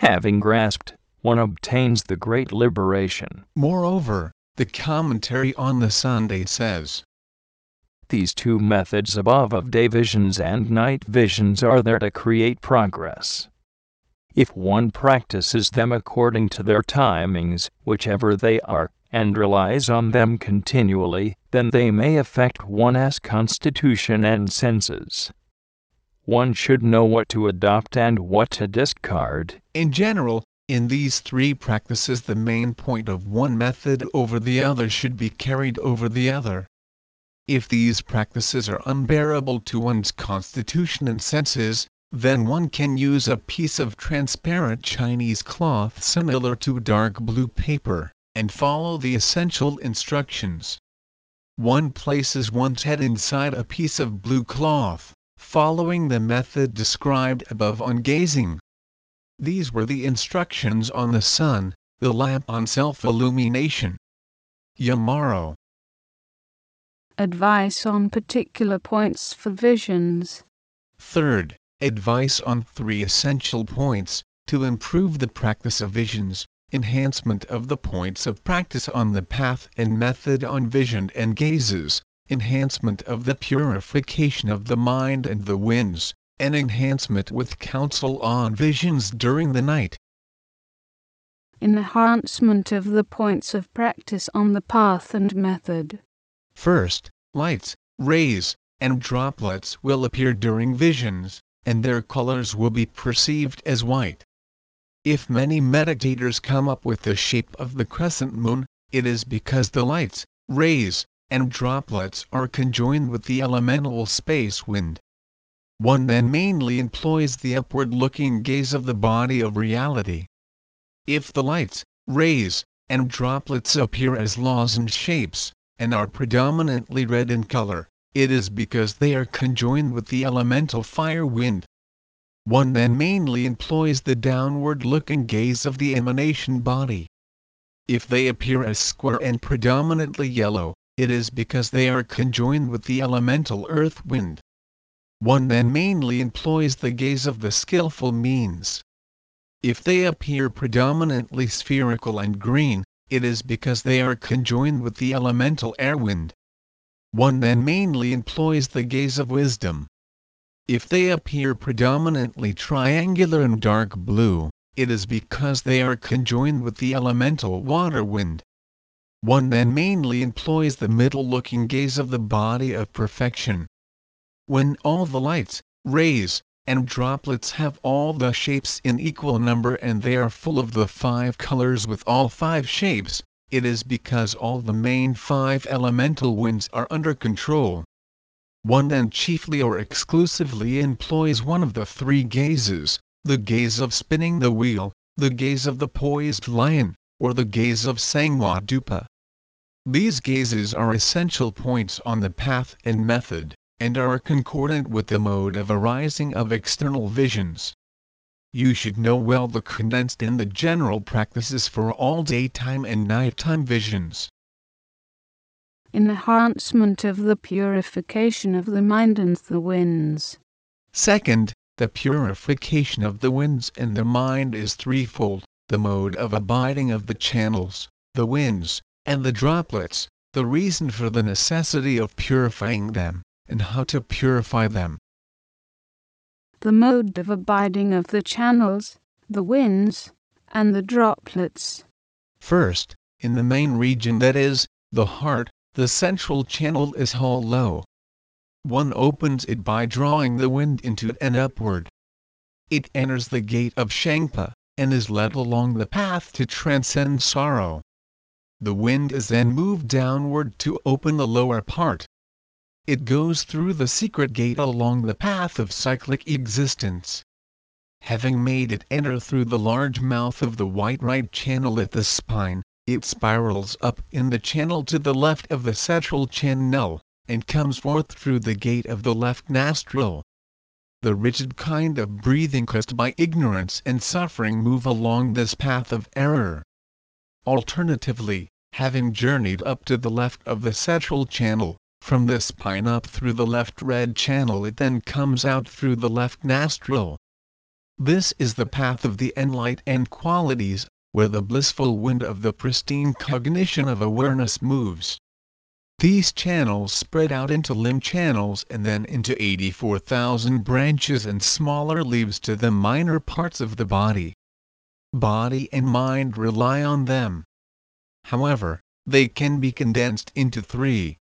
Having grasped, one obtains the great liberation. moreover, the commentary on the Sunday says, These two methods above of day visions and night visions are there to create progress. If one practices them according to their timings, whichever they are, and relies on them continually, then they may affect one's constitution and senses. One should know what to adopt and what to discard. In general, in these three practices the main point of one method over the other should be carried over the other. If these practices are unbearable to one's constitution and senses, then one can use a piece of transparent Chinese cloth similar to dark blue paper, and follow the essential instructions. One places one's head inside a piece of blue cloth, following the method described above on gazing. These were the instructions on the sun, the lamp on self-illumination. Yamaro. Advice on particular points for visions. Third, advice on three essential points to improve the practice of visions, enhancement of the points of practice on the path and method on vision and gazes, enhancement of the purification of the mind and the winds, and enhancement with counsel on visions during the night. Enhancement of the points of practice on the path and method. First, lights, rays, and droplets will appear during visions, and their colors will be perceived as white. If many meditators come up with the shape of the crescent moon, it is because the lights, rays, and droplets are conjoined with the elemental space wind. One then mainly employs the upward looking gaze of the body of reality. If the lights, rays, and droplets appear as lozenge shapes, and are predominantly red in color, it is because they are conjoined with the elemental fire wind. One then mainly employs the downward looking gaze of the emanation body. If they appear as square and predominantly yellow, it is because they are conjoined with the elemental earth wind. One then mainly employs the gaze of the skillful means. If they appear predominantly spherical and green, it is because they are conjoined with the elemental air wind. One then mainly employs the gaze of wisdom. If they appear predominantly triangular and dark blue, it is because they are conjoined with the elemental water wind. One then mainly employs the middle looking gaze of the body of perfection. When all the lights, rays, and droplets have all the shapes in equal number and they are full of the five colors with all five shapes, it is because all the main five elemental winds are under control. One then chiefly or exclusively employs one of the three gazes, the gaze of spinning the wheel, the gaze of the poised lion, or the gaze of Sangwadupa. These gazes are essential points on the path and method, and are concordant with the mode of arising of external visions. You should know well the condensed and the general practices for all daytime and nighttime visions. Enhancement of the purification of the mind and the winds. Second, the purification of the winds and the mind is threefold the mode of abiding of the channels, the winds, and the droplets, the reason for the necessity of purifying them, and how to purify them. The mode of abiding of the channels, the winds, and the droplets. First, in the main region that is, the heart, the central channel is hollow, one opens it by drawing the wind into it and upward. It enters the gate of Shangpa, and is led along the path to transcend sorrow. The wind is then moved downward to open the lower part. It goes through the secret gate along the path of cyclic existence. Having made it enter through the large mouth of the white right channel at the spine, it spirals up in the channel to the left of the central channel and comes forth through the gate of the left nostril. The rigid kind of breathing caused by ignorance and suffering move along this path of error. Alternatively, having journeyed up to the left of the central channel, from this spine up through the left red channel it then comes out through the left nostril. This is the path of the enlightened qualities, where the blissful wind of the pristine cognition of awareness moves. These channels spread out into limb channels and then into 84,000 branches and smaller leaves to the minor parts of the body. Body and mind rely on them. However, they can be condensed into three.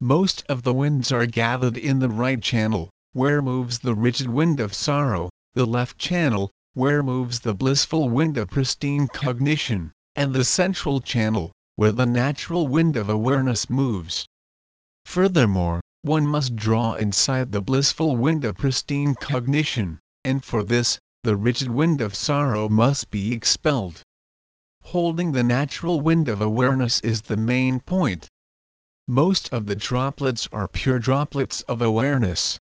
Most of the winds are gathered in the right channel, where moves the rigid wind of sorrow, the left channel, where moves the blissful wind of pristine cognition, and the central channel, where the natural wind of awareness moves. Furthermore, one must draw inside the blissful wind of pristine cognition, and for this, the rigid wind of sorrow must be expelled. Holding the natural wind of awareness is the main point. Most of the droplets are pure droplets of awareness.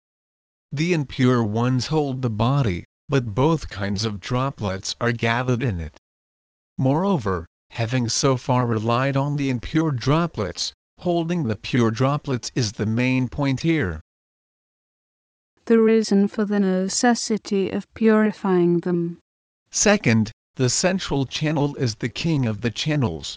The impure ones hold the body, but both kinds of droplets are gathered in it. Moreover, having so far relied on the impure droplets, holding the pure droplets is the main point here. The reason for the necessity of purifying them. Second, the central channel is the king of the channels.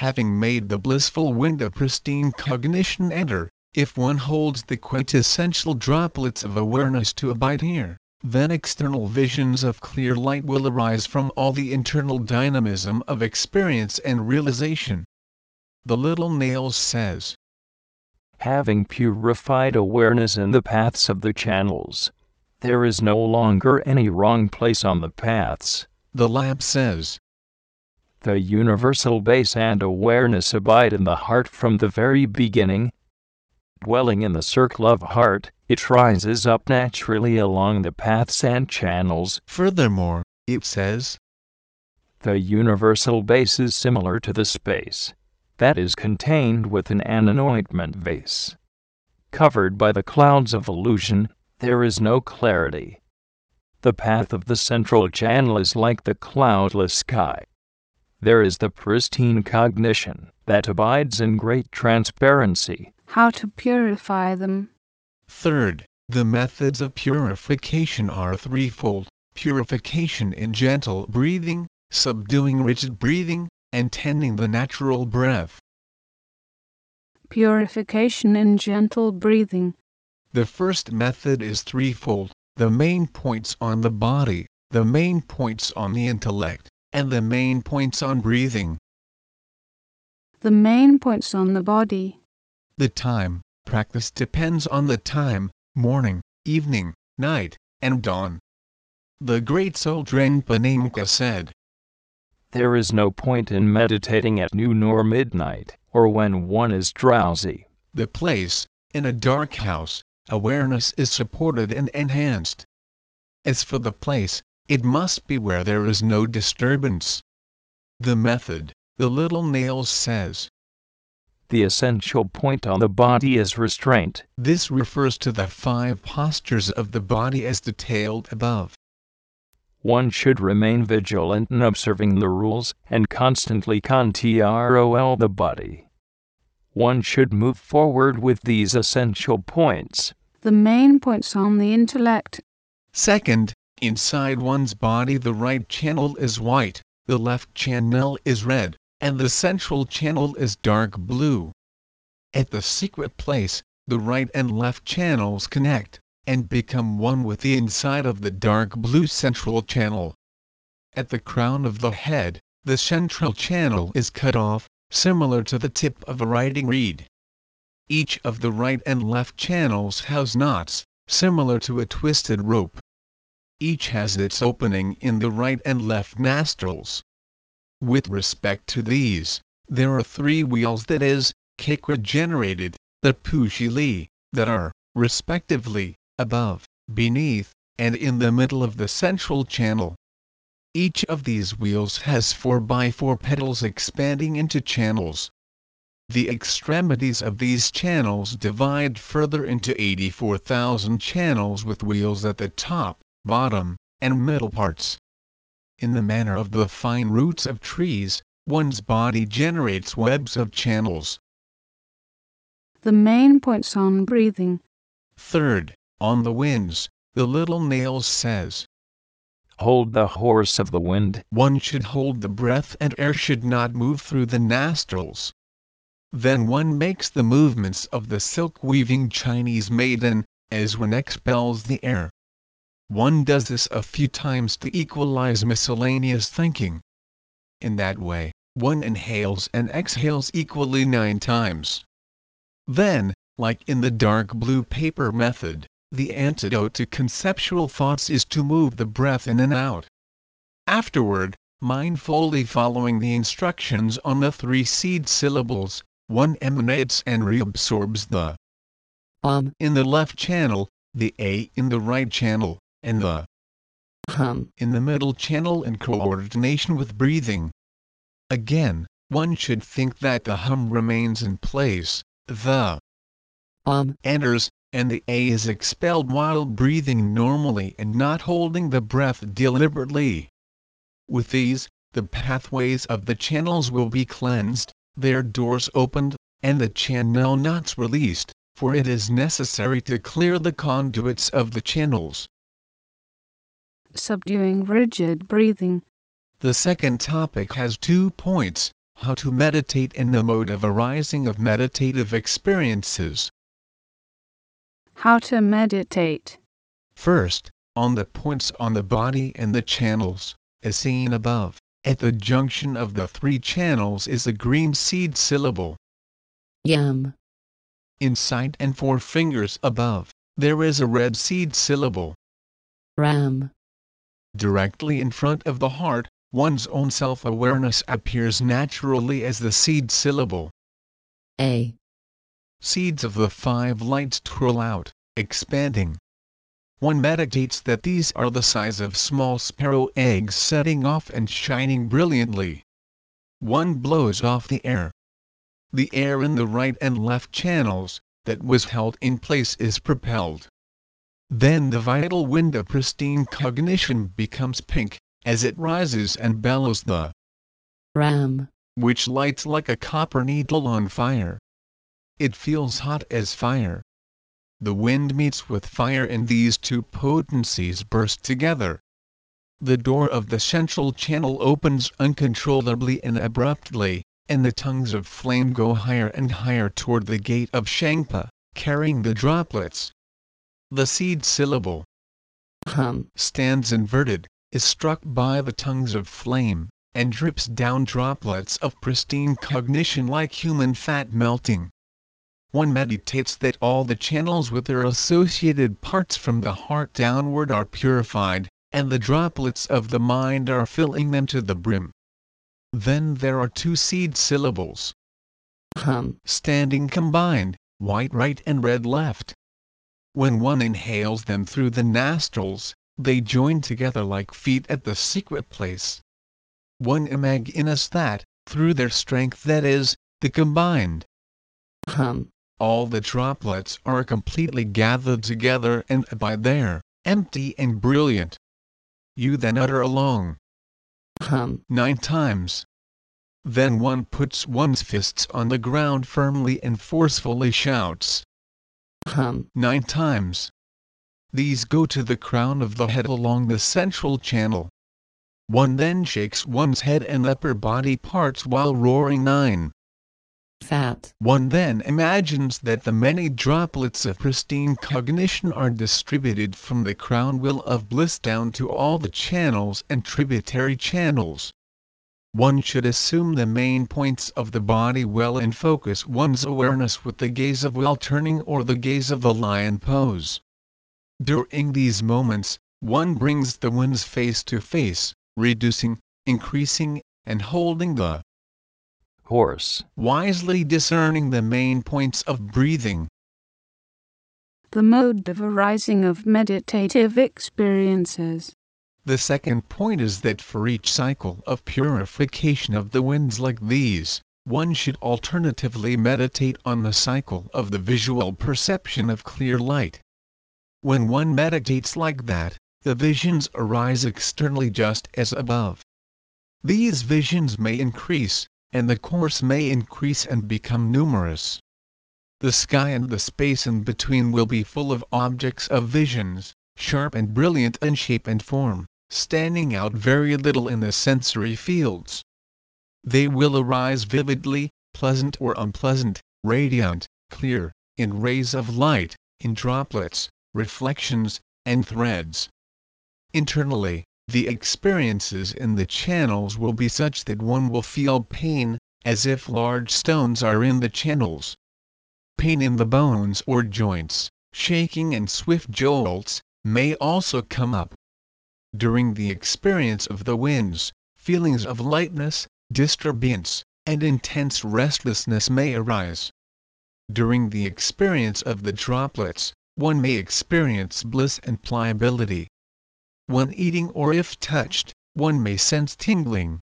Having made the blissful wind of pristine cognition enter, if one holds the quintessential droplets of awareness to abide here, then external visions of clear light will arise from all the internal dynamism of experience and realization. The Little Nails says, Having purified awareness in the paths of the channels, there is no longer any wrong place on the paths. The Lamp says, The universal base and awareness abide in the heart from the very beginning. Dwelling in the circle of heart, it rises up naturally along the paths and channels. Furthermore, it says, The universal base is similar to the space that is contained within an anointment vase. Covered by the clouds of illusion, there is no clarity. The path of the central channel is like the cloudless sky. There is the pristine cognition that abides in great transparency. How to purify them. Third, the methods of purification are threefold purification in gentle breathing, subduing rigid breathing, and tending the natural breath. Purification in gentle breathing. The first method is threefold the main points on the body, the main points on the intellect, and the main points on breathing. The main points on the body. The time, practice depends on the time, morning, evening, night, and dawn. The great soul Drenpa Namka said, There is no point in meditating at noon or midnight, or when one is drowsy. The place, in a dark house, awareness is supported and enhanced. As for the place, it must be where there is no disturbance. The method, the little nails says. The essential point on the body is restraint. This refers to the five postures of the body as detailed above. One should remain vigilant in observing the rules and constantly control the body. One should move forward with these essential points. The main points on the intellect. Second, inside one's body the right channel is white, the left channel is red, and the central channel is dark blue. At the secret place, the right and left channels connect and become one with the inside of the dark blue central channel. At the crown of the head, the central channel is cut off, similar to the tip of a writing reed. Each of the right and left channels has knots, similar to a twisted rope. Each has its opening in the right and left nostrils. With respect to these, there are three wheels that is, Cakra generated, the Pushili, that are, respectively, above, beneath, and in the middle of the central channel. Each of these wheels has 4x4 petals expanding into channels. The extremities of these channels divide further into 84,000 channels with wheels at the top, bottom, and middle parts. In the manner of the fine roots of trees, one's body generates webs of channels. The main points on breathing. Third, on the winds, the little nails says. Hold the horse of the wind. One should hold the breath and air should not move through the nostrils. Then one makes the movements of the silk-weaving Chinese maiden, as one expels the air. One does this a few times to equalize miscellaneous thinking. In that way, one inhales and exhales equally nine times. Then, like in the dark blue paper method, the antidote to conceptual thoughts is to move the breath in and out. Afterward, mindfully following the instructions on the three seed syllables, one emanates and reabsorbs the um in the left channel, the a in the right channel, and the hum in the middle channel in coordination with breathing. Again, one should think that the hum remains in place, the um enters, and the A is expelled while breathing normally and not holding the breath deliberately. With these, the pathways of the channels will be cleansed, their doors opened, and the channel knots released, for it is necessary to clear the conduits of the channels. Subduing rigid breathing. The second topic has two points how to meditate in the mode of arising of meditative experiences. How to meditate. First, on the points on the body and the channels, as seen above, at the junction of the three channels is a green seed syllable. yum Inside and four fingers above, there is a red seed syllable. ram Directly in front of the heart, one's own self-awareness appears naturally as the seed syllable. a Seeds of the five lights twirl out, expanding. One meditates that these are the size of small sparrow eggs setting off and shining brilliantly. One blows off the air. The air in the right and left channels, that was held in place is propelled. Then the vital wind of pristine cognition becomes pink, as it rises and bellows the ram which lights like a copper needle on fire. It feels hot as fire. The wind meets with fire and these two potencies burst together. The door of the central channel opens uncontrollably and abruptly, and the tongues of flame go higher and higher toward the gate of Shangpa, carrying the droplets. The seed syllable hum stands inverted, is struck by the tongues of flame, and drips down droplets of pristine cognition like human fat melting. One meditates that all the channels with their associated parts from the heart downward are purified, and the droplets of the mind are filling them to the brim. Then there are two seed syllables, hum, standing combined, white right and red left. When one inhales them through the nostrils, they join together like feet at the secret place. One imagines that, through their strength that is, the combined, hum, all the droplets are completely gathered together and by there, empty and brilliant. You then utter a long hum, nine times. Then one puts one's fists on the ground firmly and forcefully shouts hum, nine times. These go to the crown of the head along the central channel. One then shakes one's head and upper body parts while roaring nine. phat, One then imagines that the many droplets of pristine cognition are distributed from the crown wheel of bliss down to all the channels and tributary channels. One should assume the main points of the body well and focus one's awareness with the gaze of wheel turning or the gaze of the lion pose. During these moments, one brings the one's face to face, reducing, increasing, and holding the horse, wisely discerning the main points of breathing. The mode of arising of meditative experiences. The second point is that for each cycle of purification of the winds like these, one should alternatively meditate on the cycle of the visual perception of clear light. When one meditates like that, the visions arise externally just as above. These visions may increase, and the course may increase and become numerous. The sky and the space in between will be full of objects of visions, sharp and brilliant in shape and form, standing out very little in the sensory fields. They will arise vividly, pleasant or unpleasant, radiant, clear, in rays of light, in droplets, reflections, and threads. Internally, the experiences in the channels will be such that one will feel pain, as if large stones are in the channels. Pain in the bones or joints, shaking and swift jolts, may also come up. During the experience of the winds, feelings of lightness, disturbance, and intense restlessness may arise. During the experience of the droplets, one may experience bliss and pliability. When eating or if touched, one may sense tingling.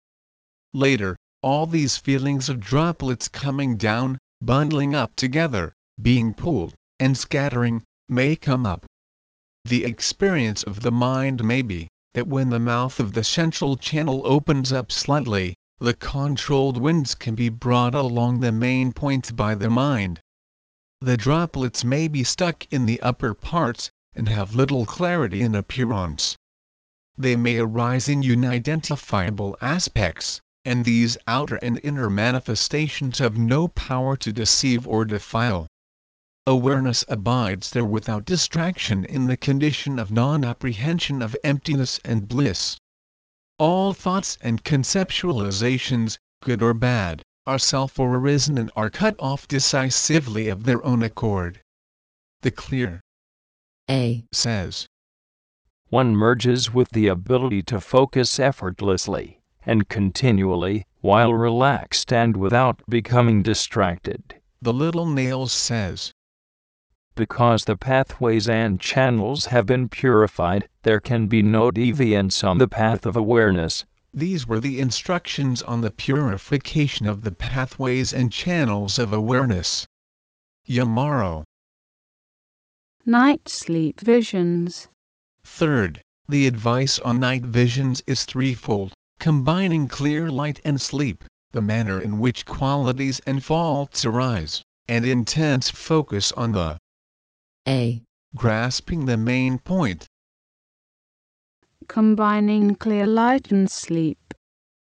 Later, all these feelings of droplets coming down, bundling up together, being pulled, and scattering, may come up. The experience of the mind may be, that when the mouth of the central channel opens up slightly, the controlled winds can be brought along the main points by the mind. The droplets may be stuck in the upper parts, and have little clarity in appearance. They may arise in unidentifiable aspects, and these outer and inner manifestations have no power to deceive or defile. Awareness abides there without distraction in the condition of non-apprehension of emptiness and bliss. All thoughts and conceptualizations, good or bad, are self or arisen and are cut off decisively of their own accord. The clear A, says, one merges with the ability to focus effortlessly and continually while relaxed and without becoming distracted. the little nails says, Because the pathways and channels have been purified, there can be no deviance on the path of awareness. These were the instructions on the purification of the pathways and channels of awareness. Yamaro. Night sleep visions. Third, the advice on night visions is threefold, combining clear light and sleep, the manner in which qualities and faults arise, and intense focus on the A, grasping the main point. Combining clear light and sleep.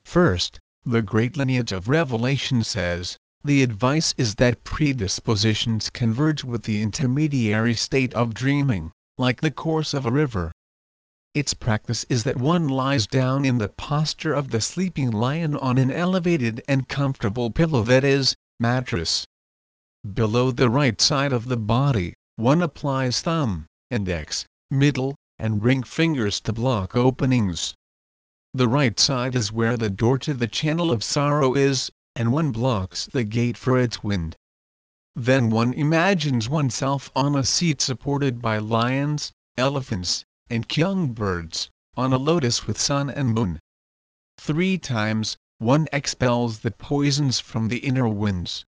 First, the great lineage of revelation says, the advice is that predispositions converge with the intermediary state of dreaming, like the course of a river. Its practice is that one lies down in the posture of the sleeping lion on an elevated and comfortable pillow that is, mattress. Below the right side of the body, one applies thumb, index, middle, and ring fingers to block openings. The right side is where the door to the channel of sorrow is, and one blocks the gate for its wind. Then one imagines oneself on a seat supported by lions, elephants, and young birds, on a lotus with sun and moon. Three times, one expels the poisons from the inner winds.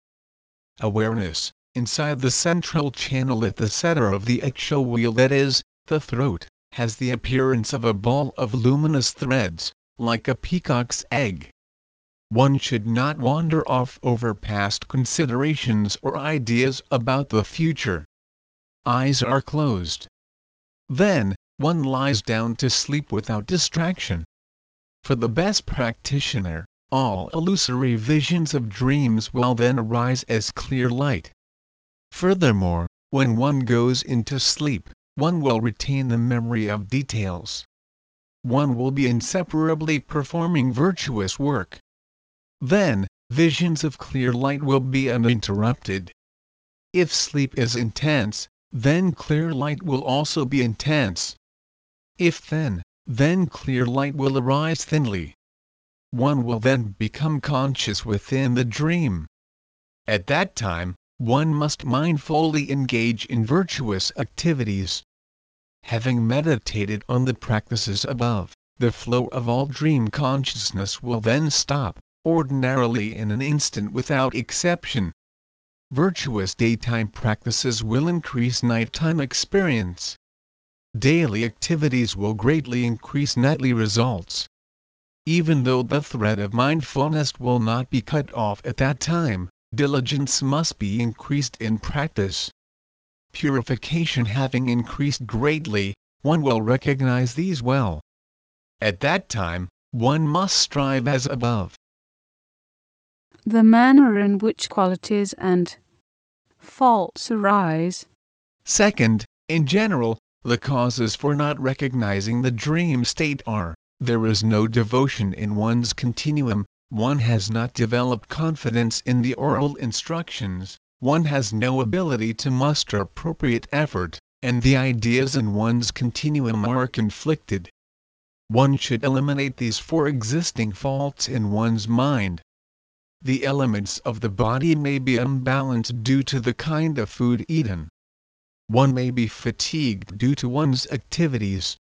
Awareness, inside the central channel at the center of the actual wheel that is, the throat, has the appearance of a ball of luminous threads, like a peacock's egg. One should not wander off over past considerations or ideas about the future. Eyes are closed. Then, one lies down to sleep without distraction. For the best practitioner, all illusory visions of dreams will then arise as clear light. Furthermore, when one goes into sleep, one will retain the memory of details. One will be inseparably performing virtuous work. Then, visions of clear light will be uninterrupted. If sleep is intense, then clear light will also be intense. If thin, then clear light will arise thinly. One will then become conscious within the dream. At that time, one must mindfully engage in virtuous activities. Having meditated on the practices above, the flow of all dream consciousness will then stop ordinarily in an instant without exception. Virtuous daytime practices will increase nighttime experience. Daily activities will greatly increase nightly results. Even though the thread of mindfulness will not be cut off at that time, diligence must be increased in practice. Purification having increased greatly, one will recognize these well. At that time, one must strive as above the manner in which qualities and faults arise. Second, in general, the causes for not recognizing the dream state are there is no devotion in one's continuum, one has not developed confidence in the oral instructions, one has no ability to muster appropriate effort, and the ideas in one's continuum are conflicted. One should eliminate these four existing faults in one's mind the elements of the body may be unbalanced due to the kind of food eaten. One may be fatigued due to one's activities.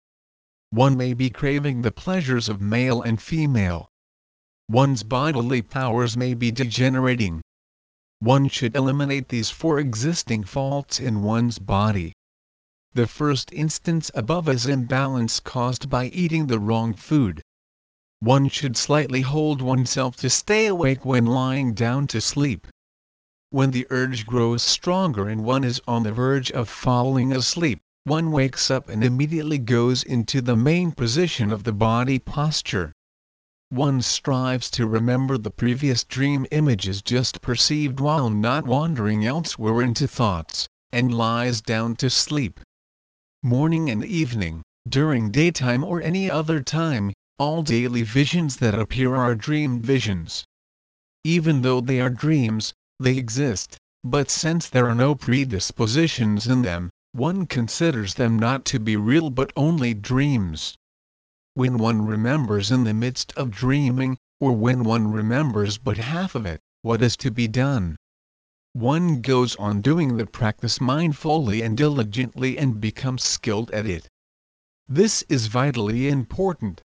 One may be craving the pleasures of male and female. One's bodily powers may be degenerating. One should eliminate these four existing faults in one's body. The first instance above is imbalance caused by eating the wrong food one should slightly hold oneself to stay awake when lying down to sleep. When the urge grows stronger and one is on the verge of falling asleep, one wakes up and immediately goes into the main position of the body posture. One strives to remember the previous dream images just perceived while not wandering elsewhere into thoughts, and lies down to sleep. Morning and evening, during daytime or any other time, all daily visions that appear are dream visions. Even though they are dreams, they exist, but since there are no predispositions in them, one considers them not to be real but only dreams. When one remembers in the midst of dreaming, or when one remembers but half of it, what is to be done? One goes on doing the practice mindfully and diligently and becomes skilled at it. This is vitally important.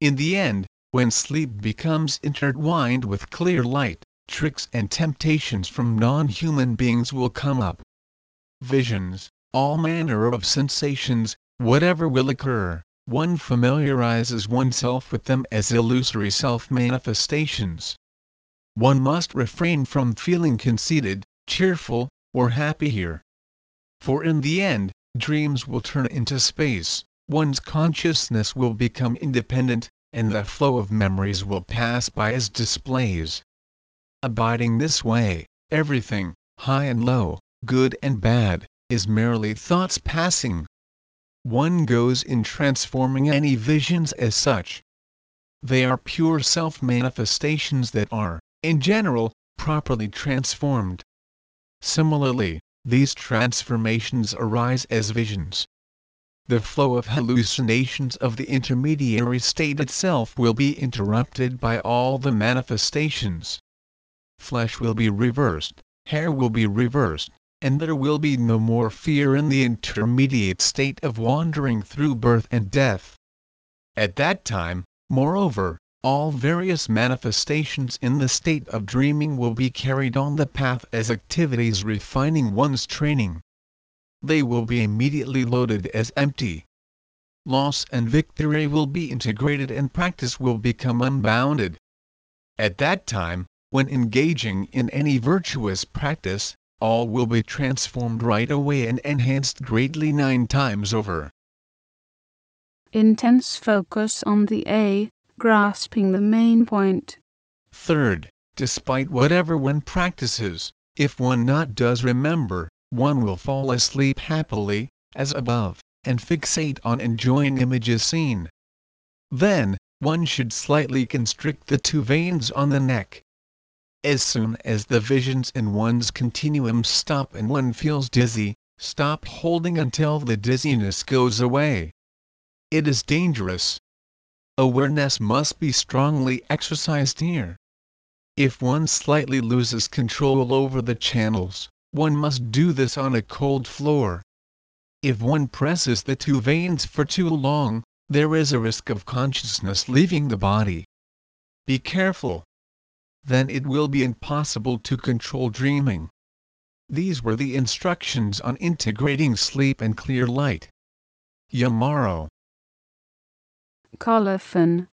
In the end, when sleep becomes intertwined with clear light, tricks and temptations from non-human beings will come up. Visions, all manner of sensations, whatever will occur, one familiarizes oneself with them as illusory self-manifestations. One must refrain from feeling conceited, cheerful, or happy here. For in the end, dreams will turn into space, one's consciousness will become independent, and the flow of memories will pass by as displays. Abiding this way, everything, high and low, good and bad, is merely thoughts passing. One goes in transforming any visions as such. They are pure self-manifestations that are, in general, properly transformed. Similarly, these transformations arise as visions, the flow of hallucinations of the intermediary state itself will be interrupted by all the manifestations. Flesh will be reversed, hair will be reversed, and there will be no more fear in the intermediate state of wandering through birth and death. At that time, moreover, all various manifestations in the state of dreaming will be carried on the path as activities refining one's training. They will be immediately loaded as empty. Loss and victory will be integrated and practice will become unbounded. At that time, when engaging in any virtuous practice, all will be transformed right away and enhanced greatly nine times over. Intense focus on the A, grasping the main point. Third, despite whatever one practices, if one not does remember, one will fall asleep happily, as above, and fixate on enjoying images seen. Then, one should slightly constrict the two veins on the neck. As soon as the visions in one's continuum stop and one feels dizzy, stop holding until the dizziness goes away. It is dangerous, awareness must be strongly exercised here. If one slightly loses control over the channels, one must do this on a cold floor. If one presses the two veins for too long, there is a risk of consciousness leaving the body. Be careful. Then it will be impossible to control dreaming. These were the instructions on integrating sleep and clear light. Yamaro Colophon.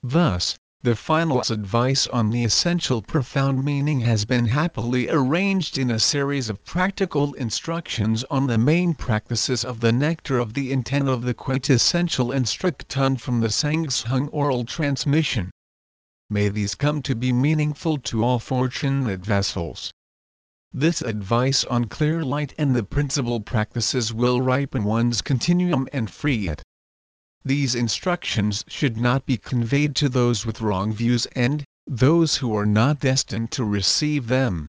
Thus, the final advice on the essential profound meaning has been happily arranged in a series of practical instructions on the main practices of the nectar of the intent of the quintessential instruction from the Zhang Zhung oral transmission. May these come to be meaningful to all fortunate vessels. This advice on clear light and the principal practices will ripen one's continuum and free it. These instructions should not be conveyed to those with wrong views and, those who are not destined to receive them.